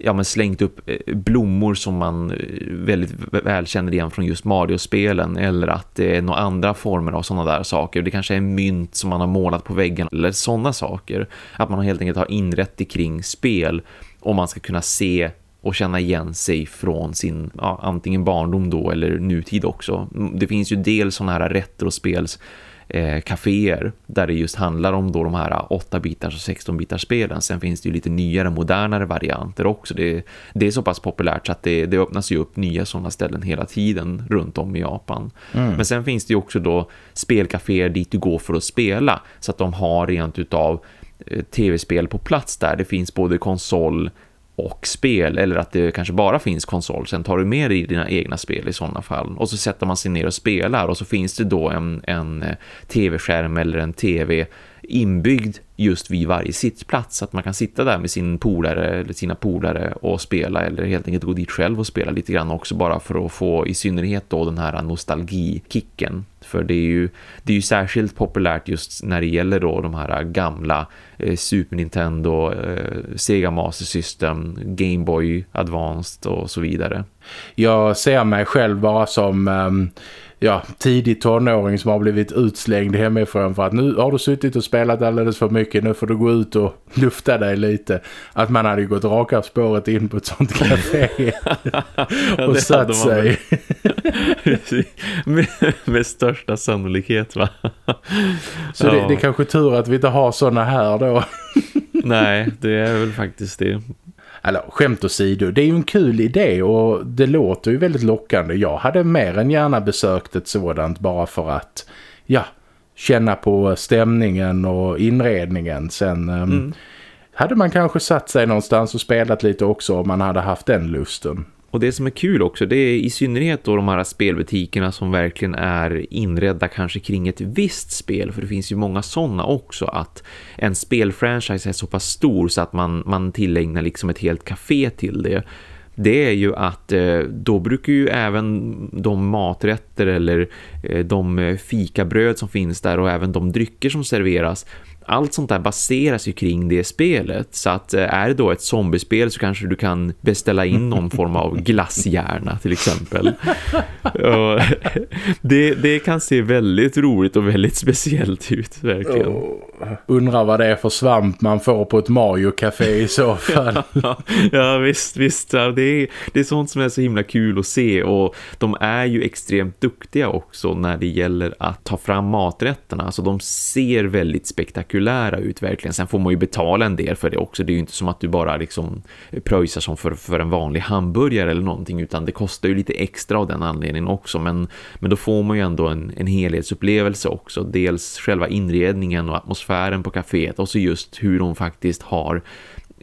ja, men slängt upp eh, blommor som man eh, väldigt väl känner igen från just Mario-spelen eller att det är några andra former av sådana där saker. Det kanske är mynt som man har målat på väggen eller sådana saker. Att man helt enkelt har inrätt det kring spel om man ska kunna se och känna igen sig från sin ja, antingen barndom då eller nutid också. Mm, det finns ju dels sådana här retrospels eh, kaféer där det just handlar om då de här 8-bitars och 16-bitars spelen. Sen finns det ju lite nyare, modernare varianter också. Det, det är så pass populärt så att det, det öppnas ju upp nya sådana ställen hela tiden runt om i Japan. Mm. Men sen finns det ju också då spelkaféer dit du går för att spela så att de har rent utav eh, tv-spel på plats där. Det finns både konsol och spel eller att det kanske bara finns konsol. Sen tar du med dig dina egna spel i sådana fall. Och så sätter man sig ner och spelar och så finns det då en, en eh, tv-skärm eller en tv inbyggd just vid varje sittplats. Så att man kan sitta där med sin polare eller sina polare och spela eller helt enkelt gå dit själv och spela lite grann också bara för att få i synnerhet då den här nostalgikicken för det är ju, det är ju särskilt populärt just när det gäller då de här gamla eh, Super Nintendo, eh, Sega Master System, Game Boy Advanced och så vidare. Jag ser mig själv bara som... Um ja, tidig tonåring som har blivit utslängd hemifrån för att nu har du suttit och spelat alldeles för mycket, nu får du gå ut och lufta dig lite. Att man hade gått raka spåret in på ett sånt café och satt sig. med, med, största sannolikhet va? Så ja. det, det är kanske tur att vi inte har såna här då. Nej, det är väl faktiskt det eller skämt åsido, det är ju en kul idé och det låter ju väldigt lockande. Jag hade mer än gärna besökt ett sådant bara för att, ja, känna på stämningen och inredningen. Sen ehm, mm. hade man kanske satt sig någonstans och spelat lite också om man hade haft den lusten. Och det som är kul också, det är i synnerhet då de här spelbutikerna som verkligen är inredda kanske kring ett visst spel. För det finns ju många sådana också att en spelfranchise är så pass stor så att man, man tillägnar liksom ett helt café till det det är ju att eh, då brukar ju även de maträtter eller eh, de eh, fikabröd som finns där och även de drycker som serveras allt sånt där baseras ju kring det spelet. Så att eh, är det då ett zombiespel så kanske du kan beställa in någon form av glasshjärna till exempel. det, det kan se väldigt roligt och väldigt speciellt ut, verkligen. Oh, undrar vad det är för svamp man får på ett Mario-café i så fall. ja, ja, visst, visst. Ja, det, är, det är sånt som är så himla kul att se och de är ju extremt duktiga också när det gäller att ta fram maträtterna. Alltså de ser väldigt spektakulära spektakulära ut verkligen. Sen får man ju betala en del för det också. Det är ju inte som att du bara liksom pröjsar som för, för en vanlig hamburgare eller någonting utan det kostar ju lite extra av den anledningen också. Men, men då får man ju ändå en, en helhetsupplevelse också. Dels själva inredningen och atmosfären på kaféet och så just hur de faktiskt har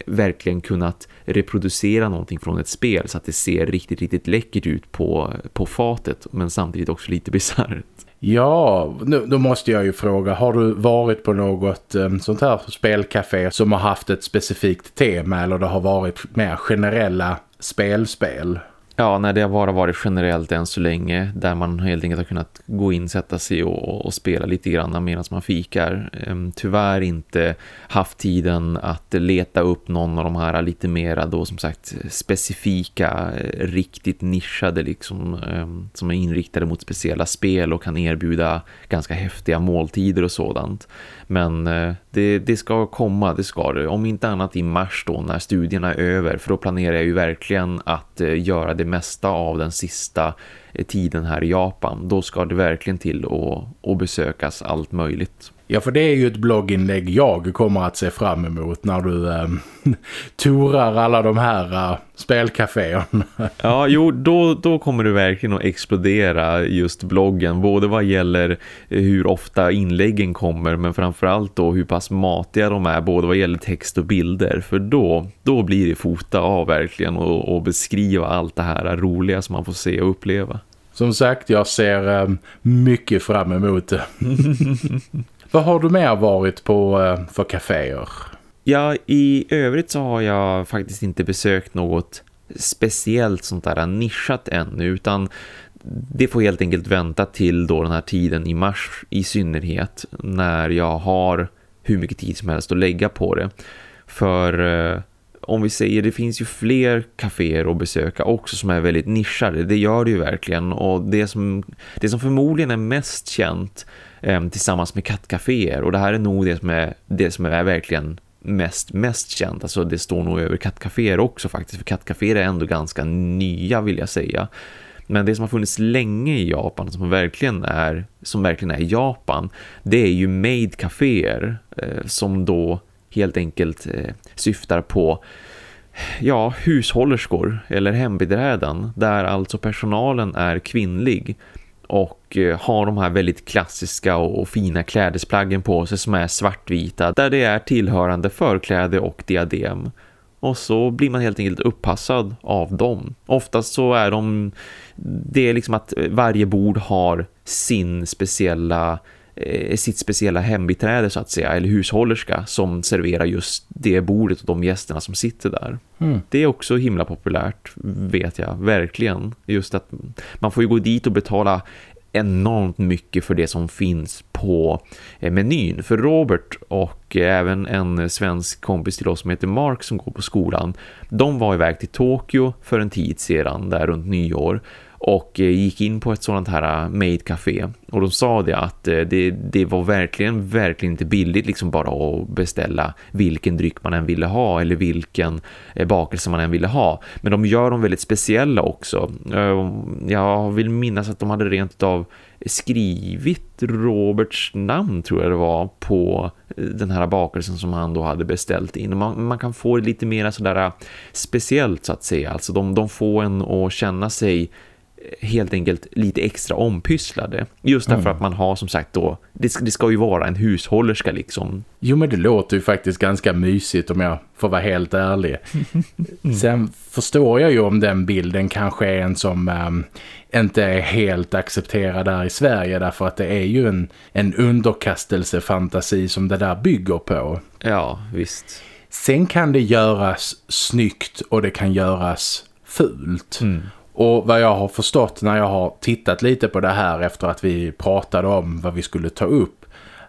verkligen kunnat reproducera någonting från ett spel så att det ser riktigt, riktigt läckert ut på, på fatet men samtidigt också lite bisarrt. Ja, nu, då måste jag ju fråga, har du varit på något eh, sånt här spelcafé som har haft ett specifikt tema eller det har varit mer generella spelspel? Ja, när det har bara varit generellt än så länge där man helt enkelt har kunnat gå in, sätta sig och, och spela lite grann medan man fikar. Ehm, tyvärr inte haft tiden att leta upp någon av de här lite mera då som sagt specifika, eh, riktigt nischade liksom ehm, som är inriktade mot speciella spel och kan erbjuda ganska häftiga måltider och sådant. Men eh, det, det ska komma, det ska det. Om inte annat i mars då när studierna är över. För då planerar jag ju verkligen att eh, göra det det mesta av den sista eh, tiden här i Japan. Då ska det verkligen till att besökas allt möjligt. Ja, för det är ju ett blogginlägg jag kommer att se fram emot när du äh, torar alla de här äh, spelcaféerna. ja, jo, då, då kommer du verkligen att explodera just bloggen. Både vad gäller eh, hur ofta inläggen kommer, men framförallt då hur pass matiga de är, både vad gäller text och bilder. För då, då blir det fota av verkligen och, och beskriva allt det här roliga som man får se och uppleva. Som sagt, jag ser äh, mycket fram emot det. Vad har du mer varit på eh, för kaféer? Ja, i övrigt så har jag faktiskt inte besökt något speciellt sånt där nischat ännu utan det får helt enkelt vänta till då den här tiden i mars i synnerhet när jag har hur mycket tid som helst att lägga på det. För eh, om vi säger det finns ju fler kaféer att besöka också som är väldigt nischade. Det gör det ju verkligen och det som, det som förmodligen är mest känt Ehm, tillsammans med kattcaféer och det här är nog det som är, det som är verkligen mest, mest känt. Alltså det står nog över kattcaféer också faktiskt för kattcaféer är ändå ganska nya vill jag säga. Men det som har funnits länge i Japan som verkligen är som verkligen är Japan det är ju made kaféer eh, som då helt enkelt eh, syftar på ja, hushållerskor eller hembiträden där alltså personalen är kvinnlig och eh, har de här väldigt klassiska och fina klädesplaggen på sig som är svartvita där det är tillhörande förkläde och diadem. Och så blir man helt enkelt uppassad av dem. Oftast så är de, det är liksom att varje bord har sin speciella eh, sitt speciella hembiträde så att säga, eller hushållerska som serverar just det bordet och de gästerna som sitter där. Mm. Det är också himla populärt, vet jag, verkligen. Just att man får ju gå dit och betala enormt mycket för det som finns på eh, menyn. För Robert och eh, även en svensk kompis till oss som heter Mark som går på skolan, de var iväg till Tokyo för en tid sedan, där runt nyår och eh, gick in på ett sådant här eh, made café och de sa det att eh, det, det var verkligen verkligen inte billigt liksom bara att beställa vilken dryck man än ville ha eller vilken eh, bakelse man än ville ha men de gör dem väldigt speciella också ehm, jag vill minnas att de hade rent av skrivit Roberts namn tror jag det var på den här bakelsen som han då hade beställt in. Man, man kan få det lite mer sådär speciellt så att säga. Alltså de, de får en att känna sig helt enkelt lite extra ompysslade. Just därför mm. att man har som sagt då, det, det, ska ju vara en hushållerska liksom. Jo men det låter ju faktiskt ganska mysigt om jag får vara helt ärlig. Mm. Sen förstår jag ju om den bilden kanske är en som um, inte är helt accepterad där i Sverige därför att det är ju en, en underkastelsefantasi som det där bygger på. Ja, visst. Sen kan det göras snyggt och det kan göras fult. Mm. Och vad jag har förstått när jag har tittat lite på det här efter att vi pratade om vad vi skulle ta upp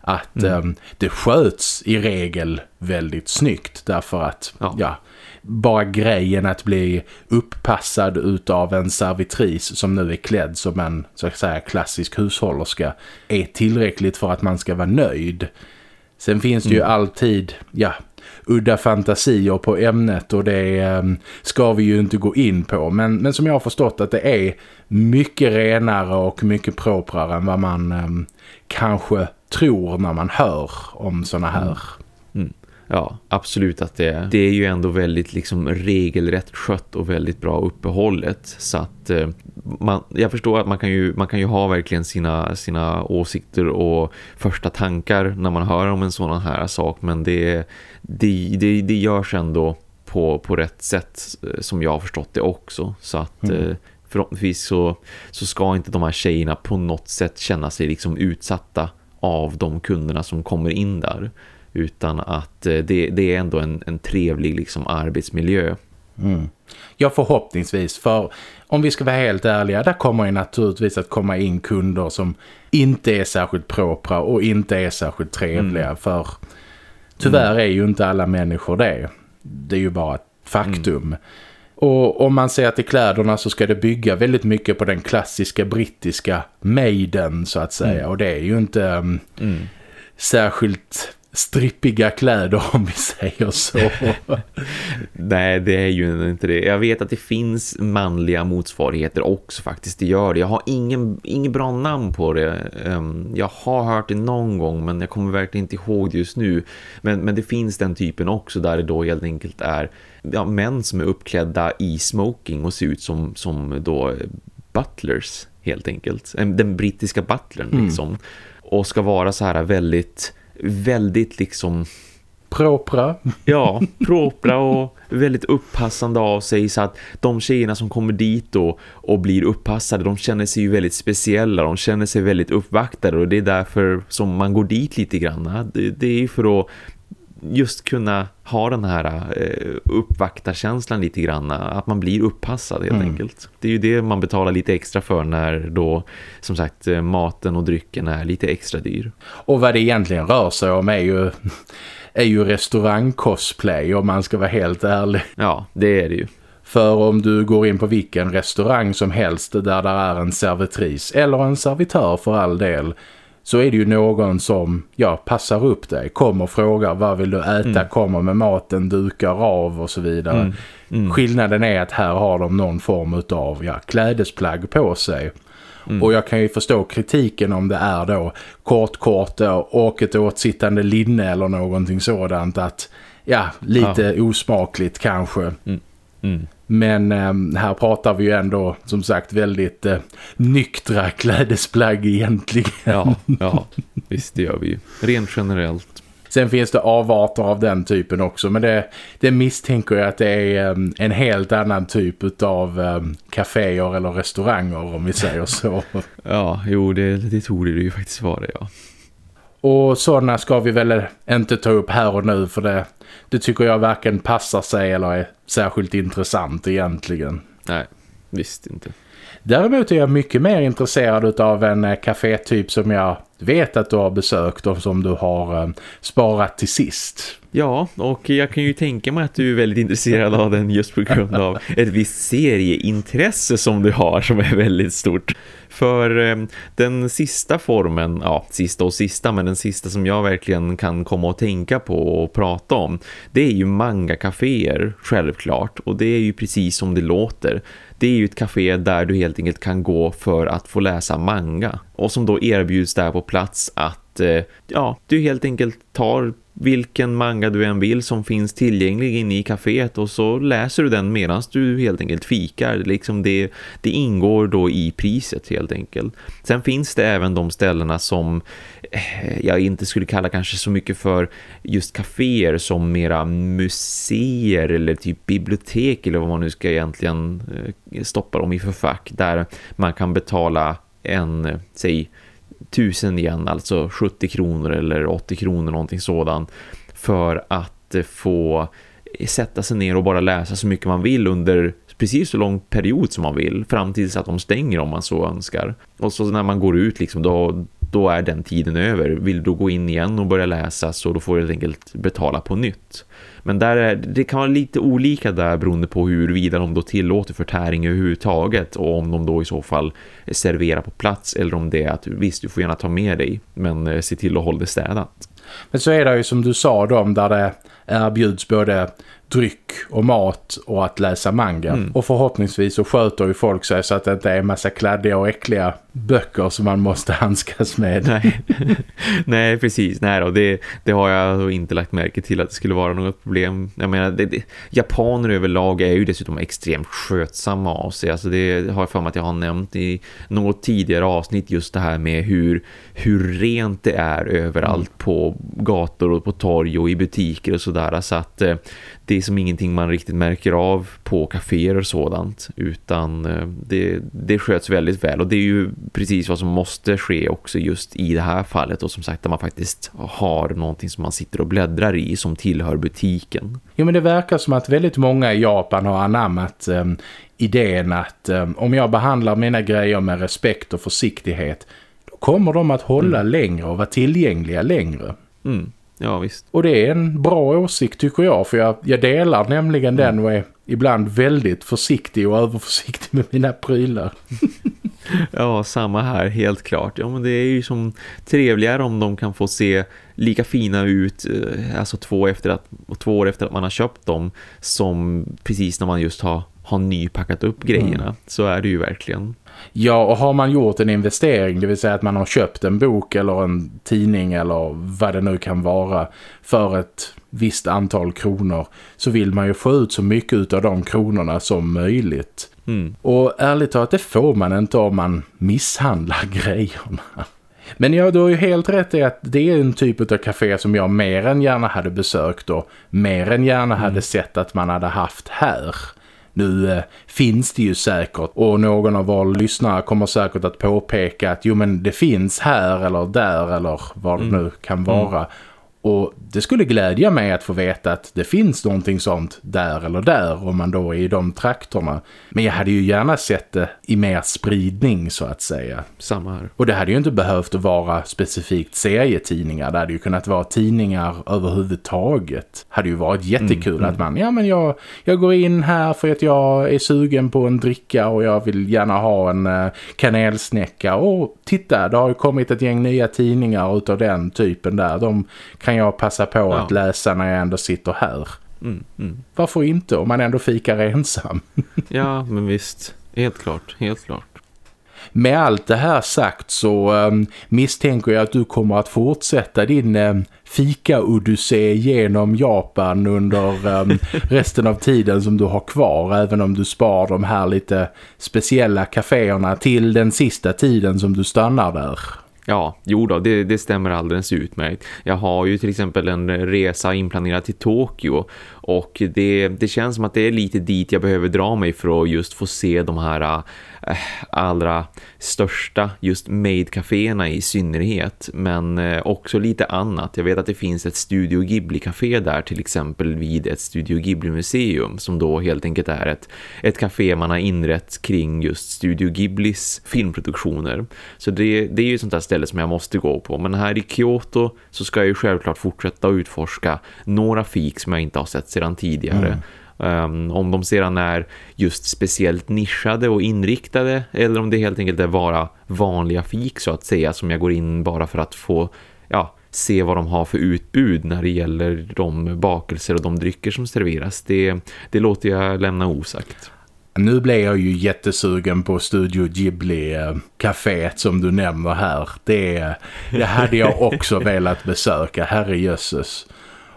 att mm. um, det sköts i regel väldigt snyggt därför att ja. ja. bara grejen att bli upppassad utav en servitris som nu är klädd som en så att säga klassisk hushållerska är tillräckligt för att man ska vara nöjd. Sen finns det mm. ju alltid ja, udda fantasier på ämnet och det ehm, ska vi ju inte gå in på. Men, men som jag har förstått att det är mycket renare och mycket proprare än vad man ehm, kanske tror när man hör om såna här. Mm. Mm. Ja, absolut att det är. Det är ju ändå väldigt liksom regelrätt skött och väldigt bra uppehållet. Så att eh, man, jag förstår att man kan ju, man kan ju ha verkligen sina, sina åsikter och första tankar när man hör om en sån här sak. Men det, det, det, det görs ändå på, på rätt sätt eh, som jag har förstått det också. Så att mm. eh, förhoppningsvis så, så ska inte de här tjejerna på något sätt känna sig liksom utsatta av de kunderna som kommer in där utan att eh, det, det är ändå en, en trevlig liksom arbetsmiljö. Mm. Ja, förhoppningsvis. För om vi ska vara helt ärliga, där kommer ju naturligtvis att komma in kunder som inte är särskilt propra och inte är särskilt trevliga. Mm. För tyvärr mm. är ju inte alla människor det. Det är ju bara ett faktum. Mm. Och om man ser till kläderna så ska det bygga väldigt mycket på den klassiska brittiska maiden så att säga. Mm. Och det är ju inte um, särskilt strippiga kläder om vi säger så. Nej, det är ju inte det. Jag vet att det finns manliga motsvarigheter också faktiskt. Det gör det. Jag har ingen, ingen bra namn på det. Ehm, jag har hört det någon gång men jag kommer verkligen inte ihåg det just nu. Men, men det finns den typen också där det då helt enkelt är ja, män som är uppklädda i smoking och ser ut som, som då butlers helt enkelt. Den brittiska butlern mm. liksom. Och ska vara så här väldigt väldigt liksom propra. Ja, propra och väldigt uppassande av sig så att de tjejerna som kommer dit då och blir uppassade, de känner sig ju väldigt speciella, de känner sig väldigt uppvaktade och det är därför som man går dit lite grann. Det, det är för att just kunna ha den här eh, uppvaktarkänslan lite grann, att man blir uppassad helt mm. enkelt. Det är ju det man betalar lite extra för när då som sagt eh, maten och drycken är lite extra dyr. Och vad det egentligen rör sig om är ju är ju restaurang-cosplay om man ska vara helt ärlig. Ja, det är det ju. För om du går in på vilken restaurang som helst där det är en servitris eller en servitör för all del så är det ju någon som ja, passar upp dig, kommer och frågar vad vill du äta, mm. kommer med maten, dukar av och så vidare. Mm. Mm. Skillnaden är att här har de någon form av ja, klädesplagg på sig. Mm. Och jag kan ju förstå kritiken om det är då kort kort och ett åtsittande linne eller någonting sådant att ja, lite ja. osmakligt kanske. Mm. Men eh, här pratar vi ju ändå som sagt väldigt eh, nyktra klädesplagg egentligen. Ja, ja, visst det gör vi ju. Rent generellt. Sen finns det avarter av den typen också. Men det, det misstänker jag att det är um, en helt annan typ av um, kaféer eller restauranger om vi säger så. ja, jo det, det tog det ju faktiskt vara det, ja. Och sådana ska vi väl inte ta upp här och nu för det, det tycker jag varken passar sig eller är särskilt intressant egentligen. Nej, visst inte. Däremot är jag mycket mer intresserad av en eh, kafétyp som jag vet att du har besökt och som du har eh, sparat till sist. Ja, och jag kan ju tänka mig att du är väldigt intresserad av den just på grund av ett visst serieintresse som du har som är väldigt stort. För eh, den sista formen, ja sista och sista men den sista som jag verkligen kan komma och tänka på och prata om det är ju manga-caféer självklart och det är ju precis som det låter. Det är ju ett café där du helt enkelt kan gå för att få läsa manga och som då erbjuds där på plats att att eh, ja, du helt enkelt tar vilken manga du än vill som finns tillgänglig inne i kaféet och så läser du den medan du helt enkelt fikar. Liksom det, det ingår då i priset helt enkelt. Sen finns det även de ställena som eh, jag inte skulle kalla kanske så mycket för just kaféer som mera museer eller typ bibliotek eller vad man nu ska egentligen eh, stoppa dem i för fack där man kan betala en, säg tusen igen, alltså 70 kronor eller 80 kronor någonting sådant för att eh, få sätta sig ner och bara läsa så mycket man vill under precis så lång period som man vill fram tills att de stänger om man så önskar. Och så när man går ut liksom då, då är den tiden över. Vill du gå in igen och börja läsa så då får du helt enkelt betala på nytt. Men där är, det kan vara lite olika där beroende på huruvida de då tillåter förtäring överhuvudtaget och om de då i så fall serverar på plats eller om det är att visst du får gärna ta med dig men eh, se till att hålla det städat. Men så är det ju som du sa då, där det erbjuds både dryck och mat och att läsa manga. Mm. Och förhoppningsvis så sköter ju folk sig så att det inte är en massa kladdiga och äckliga böcker som man måste handskas med. Nej, Nej precis. Nej då, det, det har jag inte lagt märke till att det skulle vara något problem. Jag menar, det, det, japaner överlag är ju dessutom extremt skötsamma av sig. Alltså det har jag för mig att jag har nämnt i något tidigare avsnitt just det här med hur, hur rent det är överallt mm. på gator och på torg och i butiker och sådär. Så att eh, det är som ingenting man riktigt märker av på kaféer och sådant utan eh, det, det sköts väldigt väl och det är ju precis vad som måste ske också just i det här fallet och som sagt där man faktiskt har någonting som man sitter och bläddrar i som tillhör butiken. Jo men det verkar som att väldigt många i Japan har anammat um, idén att um, om jag behandlar mina grejer med respekt och försiktighet då kommer de att hålla mm. längre och vara tillgängliga längre. Mm. Ja, visst. Och det är en bra åsikt tycker jag. För jag, jag delar nämligen mm. den och är ibland väldigt försiktig och överförsiktig med mina prylar. ja, samma här, helt klart. Ja, men det är ju som trevligare om de kan få se lika fina ut eh, alltså två, efter att, två år efter att man har köpt dem som precis när man just har, har nypackat upp grejerna. Mm. Så är det ju verkligen. Ja, och har man gjort en investering, det vill säga att man har köpt en bok eller en tidning eller vad det nu kan vara för ett visst antal kronor så vill man ju få ut så mycket av de kronorna som möjligt. Mm. Och ärligt talat, det får man inte om man misshandlar grejerna. Men ja, du har ju helt rätt i att det är en typ av café som jag mer än gärna hade besökt och mer än gärna mm. hade sett att man hade haft här. Nu eh, finns det ju säkert och någon av våra lyssnare kommer säkert att påpeka att jo men det finns här eller där eller vad det mm. nu kan vara. Mm. Och det skulle glädja mig att få veta att det finns någonting sånt där eller där om man då är i de trakterna. Men jag hade ju gärna sett det i mer spridning så att säga. Samma här. Och det hade ju inte behövt att vara specifikt serietidningar. Det hade ju kunnat vara tidningar överhuvudtaget. Det hade ju varit jättekul mm, att man, ja men jag, jag går in här för att jag är sugen på en dricka och jag vill gärna ha en uh, kanelsnäcka. Och titta, det har ju kommit ett gäng nya tidningar utav den typen där. De kan jag passa på ja. att läsa när jag ändå sitter här. Mm, mm. Varför inte om man ändå fikar ensam? ja, men visst. Helt klart, helt klart. Med allt det här sagt så um, misstänker jag att du kommer att fortsätta din um, fika-odyssé genom Japan under um, resten av tiden som du har kvar. Även om du spar de här lite speciella kaféerna till den sista tiden som du stannar där. Ja, jo då, det, det stämmer alldeles utmärkt. Jag har ju till exempel en resa inplanerad till Tokyo och det, det känns som att det är lite dit jag behöver dra mig för att just få se de här äh, allra största just made-caféerna i synnerhet. Men äh, också lite annat. Jag vet att det finns ett Studio Ghibli-café där till exempel vid ett Studio Ghibli-museum som då helt enkelt är ett, ett café man har inrett kring just Studio Ghiblis filmproduktioner. Så det, det är ju ett sånt där ställe som jag måste gå på. Men här i Kyoto så ska jag ju självklart fortsätta utforska några fik som jag inte har sett sedan tidigare. Mm. Um, om de sedan är just speciellt nischade och inriktade eller om det helt enkelt är bara vanliga fik så att säga som jag går in bara för att få ja, se vad de har för utbud när det gäller de bakelser och de drycker som serveras. Det, det låter jag lämna osagt. Nu blev jag ju jättesugen på Studio Ghibli-caféet som du nämner här. Det, det hade jag också velat besöka, herrejösses.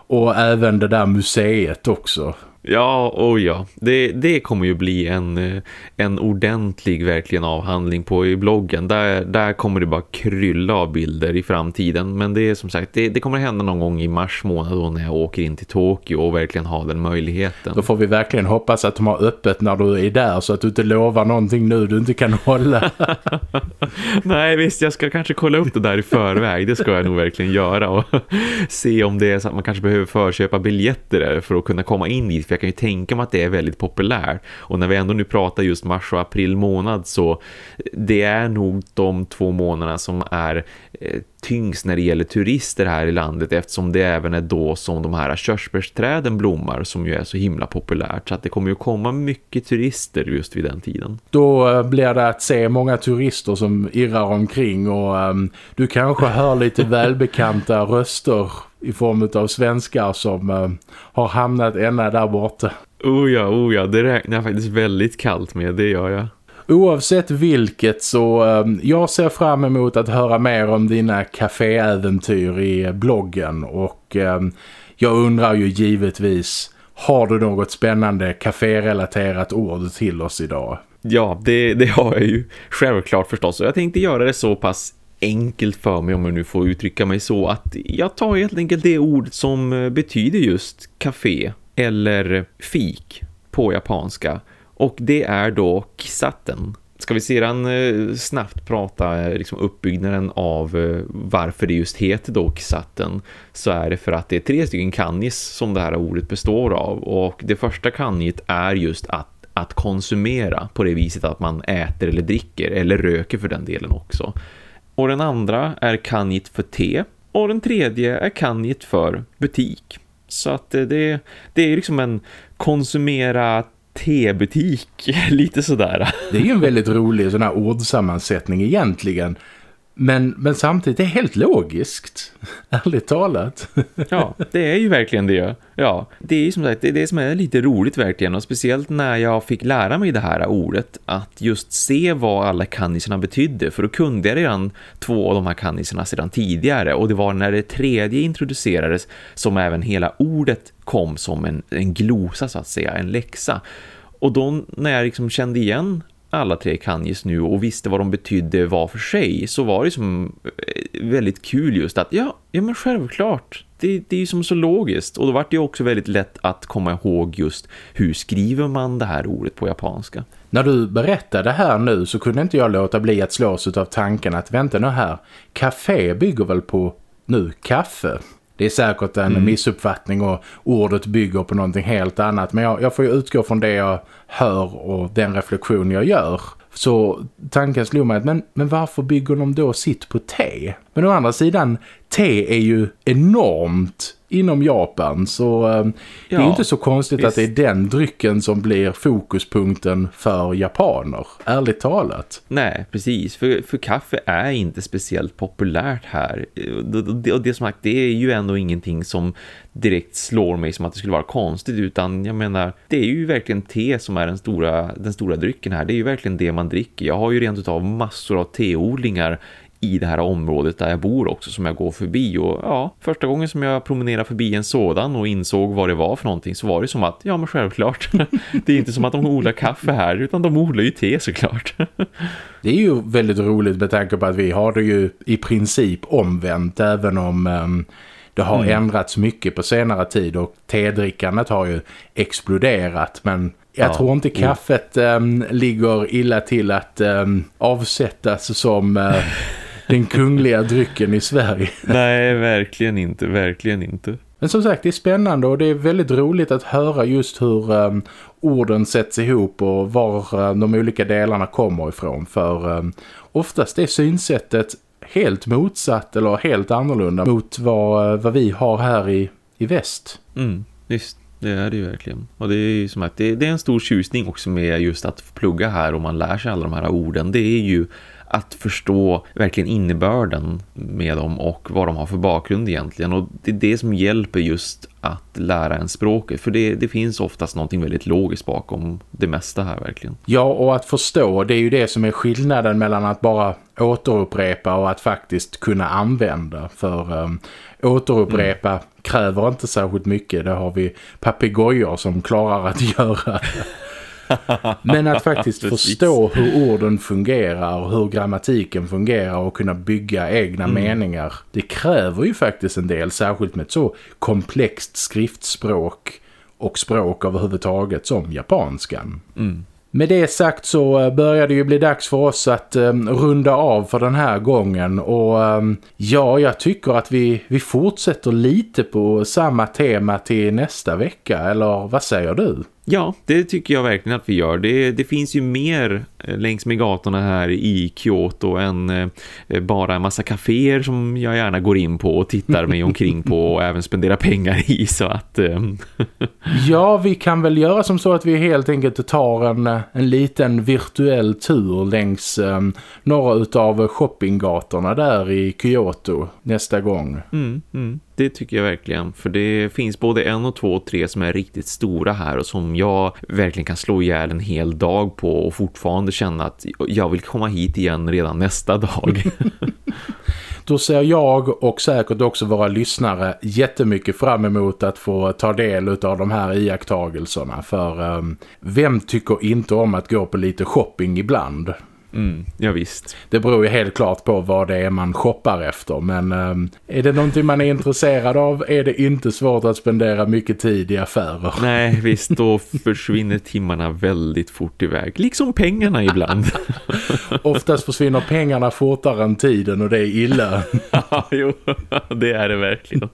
Och även det där museet också. Ja, och ja. Det, det kommer ju bli en, eh, en ordentlig verkligen avhandling på i bloggen. Där, där kommer det bara krylla av bilder i framtiden. Men det är som sagt, det, det kommer hända någon gång i mars månad då när jag åker in till Tokyo och verkligen har den möjligheten. Då får vi verkligen hoppas att de har öppet när du är där så att du inte lovar någonting nu du inte kan hålla. Nej, visst, jag ska kanske kolla upp det där i förväg. Det ska jag nog verkligen göra och se om det är så att man kanske behöver förköpa biljetter för att kunna komma in dit jag kan ju tänka mig att det är väldigt populärt. Och när vi ändå nu pratar just mars och april månad så det är nog de två månaderna som är eh, tyngst när det gäller turister här i landet eftersom det även är då som de här körsbärsträden blommar som ju är så himla populärt så att det kommer ju komma mycket turister just vid den tiden. Då eh, blir det att se många turister som irrar omkring och um, du kanske hör lite välbekanta röster i form av svenskar som uh, har hamnat ända där borta. Oh ja, oh ja, det räknar jag faktiskt väldigt kallt med, det gör jag. Oavsett vilket så um, jag ser fram emot att höra mer om dina kaféäventyr i bloggen och um, jag undrar ju givetvis, har du något spännande kaférelaterat ord till oss idag? Ja, det, det har jag ju självklart förstås och jag tänkte göra det så pass enkelt för mig om jag nu får uttrycka mig så att jag tar helt enkelt det ord som eh, betyder just café eller fik på japanska och det är då kisaten. Ska vi sedan eh, snabbt prata eh, liksom uppbyggnaden av varför det just heter då kisaten så är det för att det är tre stycken kanjis som det här ordet består av och det första kanjit är just att att konsumera på det viset att man äter eller dricker eller röker för den delen också. Och den andra är kanjit för te och den tredje är kanjit för butik. Så att eh, det, det är liksom en konsumera tebutik, lite sådär. Det är ju en väldigt rolig sån här ordsammansättning egentligen. Men, men samtidigt är det helt logiskt, ärligt talat. ja, det är ju verkligen det. Ja, det är ju som sagt det, är det som är lite roligt verkligen och speciellt när jag fick lära mig det här ordet att just se vad alla kanniserna betydde för då kunde jag redan två av de här kanniserna sedan tidigare och det var när det tredje introducerades som även hela ordet kom som en, en glosa så att säga, en läxa. Och då när jag liksom kände igen alla tre kanjis nu och visste vad de betydde var för sig så var det som eh, väldigt kul just att ja, ja men självklart det, det är ju som så logiskt och då var det ju också väldigt lätt att komma ihåg just hur skriver man det här ordet på japanska. När du berättade här nu så kunde inte jag låta bli att slås av tanken att vänta nu här, café bygger väl på nu kaffe? Det är säkert en mm. missuppfattning och ordet bygger på någonting helt annat. Men jag, jag får ju utgå från det jag hör och den reflektion jag gör. Så tanken slog mig att men, men varför bygger de då sitt på te? Men å andra sidan, te är ju enormt inom Japan så eh, det är inte så konstigt visst. att det är den drycken som blir fokuspunkten för japaner, ärligt talat. Nej, precis. För, för kaffe är inte speciellt populärt här. Och det, det som sagt, det är ju ändå ingenting som direkt slår mig som att det skulle vara konstigt utan jag menar, det är ju verkligen te som är den stora, den stora drycken här. Det är ju verkligen det man dricker. Jag har ju rent utav massor av teodlingar i det här området där jag bor också som jag går förbi. Och ja, första gången som jag promenerade förbi en sådan och insåg vad det var för någonting så var det som att, ja men självklart. Det är inte som att de odlar kaffe här utan de odlar ju te såklart. Det är ju väldigt roligt med tanke på att vi har det ju i princip omvänt även om um, det har mm. ändrats mycket på senare tid och tedrickandet har ju exploderat. Men jag ja, tror inte kaffet um, ligger illa till att um, avsättas som uh, den kungliga drycken i Sverige. Nej, verkligen inte, verkligen inte. Men som sagt, det är spännande och det är väldigt roligt att höra just hur um, orden sätts ihop och var uh, de olika delarna kommer ifrån. För um, oftast är synsättet helt motsatt eller helt annorlunda mot vad, uh, vad vi har här i, i väst. Mm, visst. Det är det ju verkligen. Och det är ju som att det, det, är en stor tjusning också med just att plugga här och man lär sig alla de här orden. Det är ju att förstå verkligen innebörden med dem och vad de har för bakgrund egentligen. Och det är det som hjälper just att lära en språket. För det, det finns oftast någonting väldigt logiskt bakom det mesta här verkligen. Ja, och att förstå, det är ju det som är skillnaden mellan att bara återupprepa och att faktiskt kunna använda. För um, återupprepa mm. kräver inte särskilt mycket. Det har vi papegojor som klarar att göra. Men att faktiskt förstå hur orden fungerar, hur grammatiken fungerar och kunna bygga egna mm. meningar. Det kräver ju faktiskt en del, särskilt med ett så komplext skriftspråk och språk överhuvudtaget som japanskan. Mm. Med det sagt så eh, börjar det ju bli dags för oss att um, runda av för den här gången och um, ja, jag tycker att vi, vi fortsätter lite på samma tema till nästa vecka, eller vad säger du? Ja, det tycker jag verkligen att vi gör. Det, det finns ju mer eh, längs med gatorna här i Kyoto än eh, bara en massa kaféer som jag gärna går in på och tittar mig omkring på och även spenderar pengar i så att... Eh. ja, vi kan väl göra som så att vi helt enkelt tar en, en liten virtuell tur längs eh, några av shoppinggatorna där i Kyoto nästa gång. Mm, mm det tycker jag verkligen. För det finns både en och två och tre som är riktigt stora här och som jag verkligen kan slå ihjäl en hel dag på och fortfarande känna att jag vill komma hit igen redan nästa dag. Då ser jag och säkert också våra lyssnare jättemycket fram emot att få ta del av de här iakttagelserna. För um, vem tycker inte om att gå på lite shopping ibland? Mm, ja visst. Det beror ju helt klart på vad det är man shoppar efter. Men um, är det någonting man är intresserad av är det inte svårt att spendera mycket tid i affärer. Nej visst, då försvinner timmarna väldigt fort iväg. Liksom pengarna ibland. Oftast försvinner pengarna fortare än tiden och det är illa. ja, jo, det är det verkligen.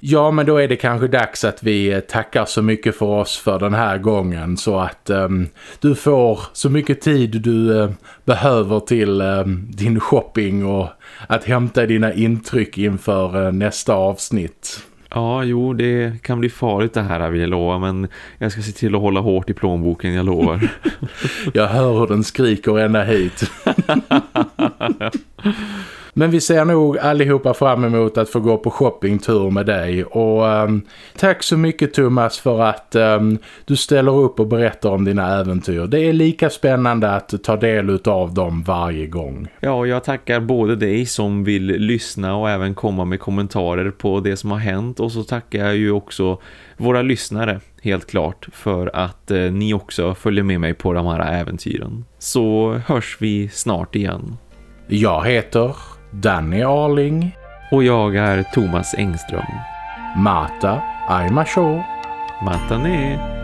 ja, men då är det kanske dags att vi tackar så mycket för oss för den här gången. Så att um, du får så mycket tid du uh, behöver till uh, din shopping och att hämta dina intryck inför uh, nästa avsnitt. Ja, jo, det kan bli farligt det här vill jag lova, men jag ska se till att hålla hårt i plånboken, jag lovar. jag hör hur den skriker ända hit. Men vi ser nog allihopa fram emot att få gå på shoppingtur med dig. Och um, tack så mycket Thomas för att um, du ställer upp och berättar om dina äventyr. Det är lika spännande att ta del av dem varje gång. Ja, jag tackar både dig som vill lyssna och även komma med kommentarer på det som har hänt. Och så tackar jag ju också våra lyssnare helt klart för att eh, ni också följer med mig på de här äventyren. Så hörs vi snart igen. Jag heter Danny Arling. Och jag är Thomas Engström. Mata Aima Show. Matane.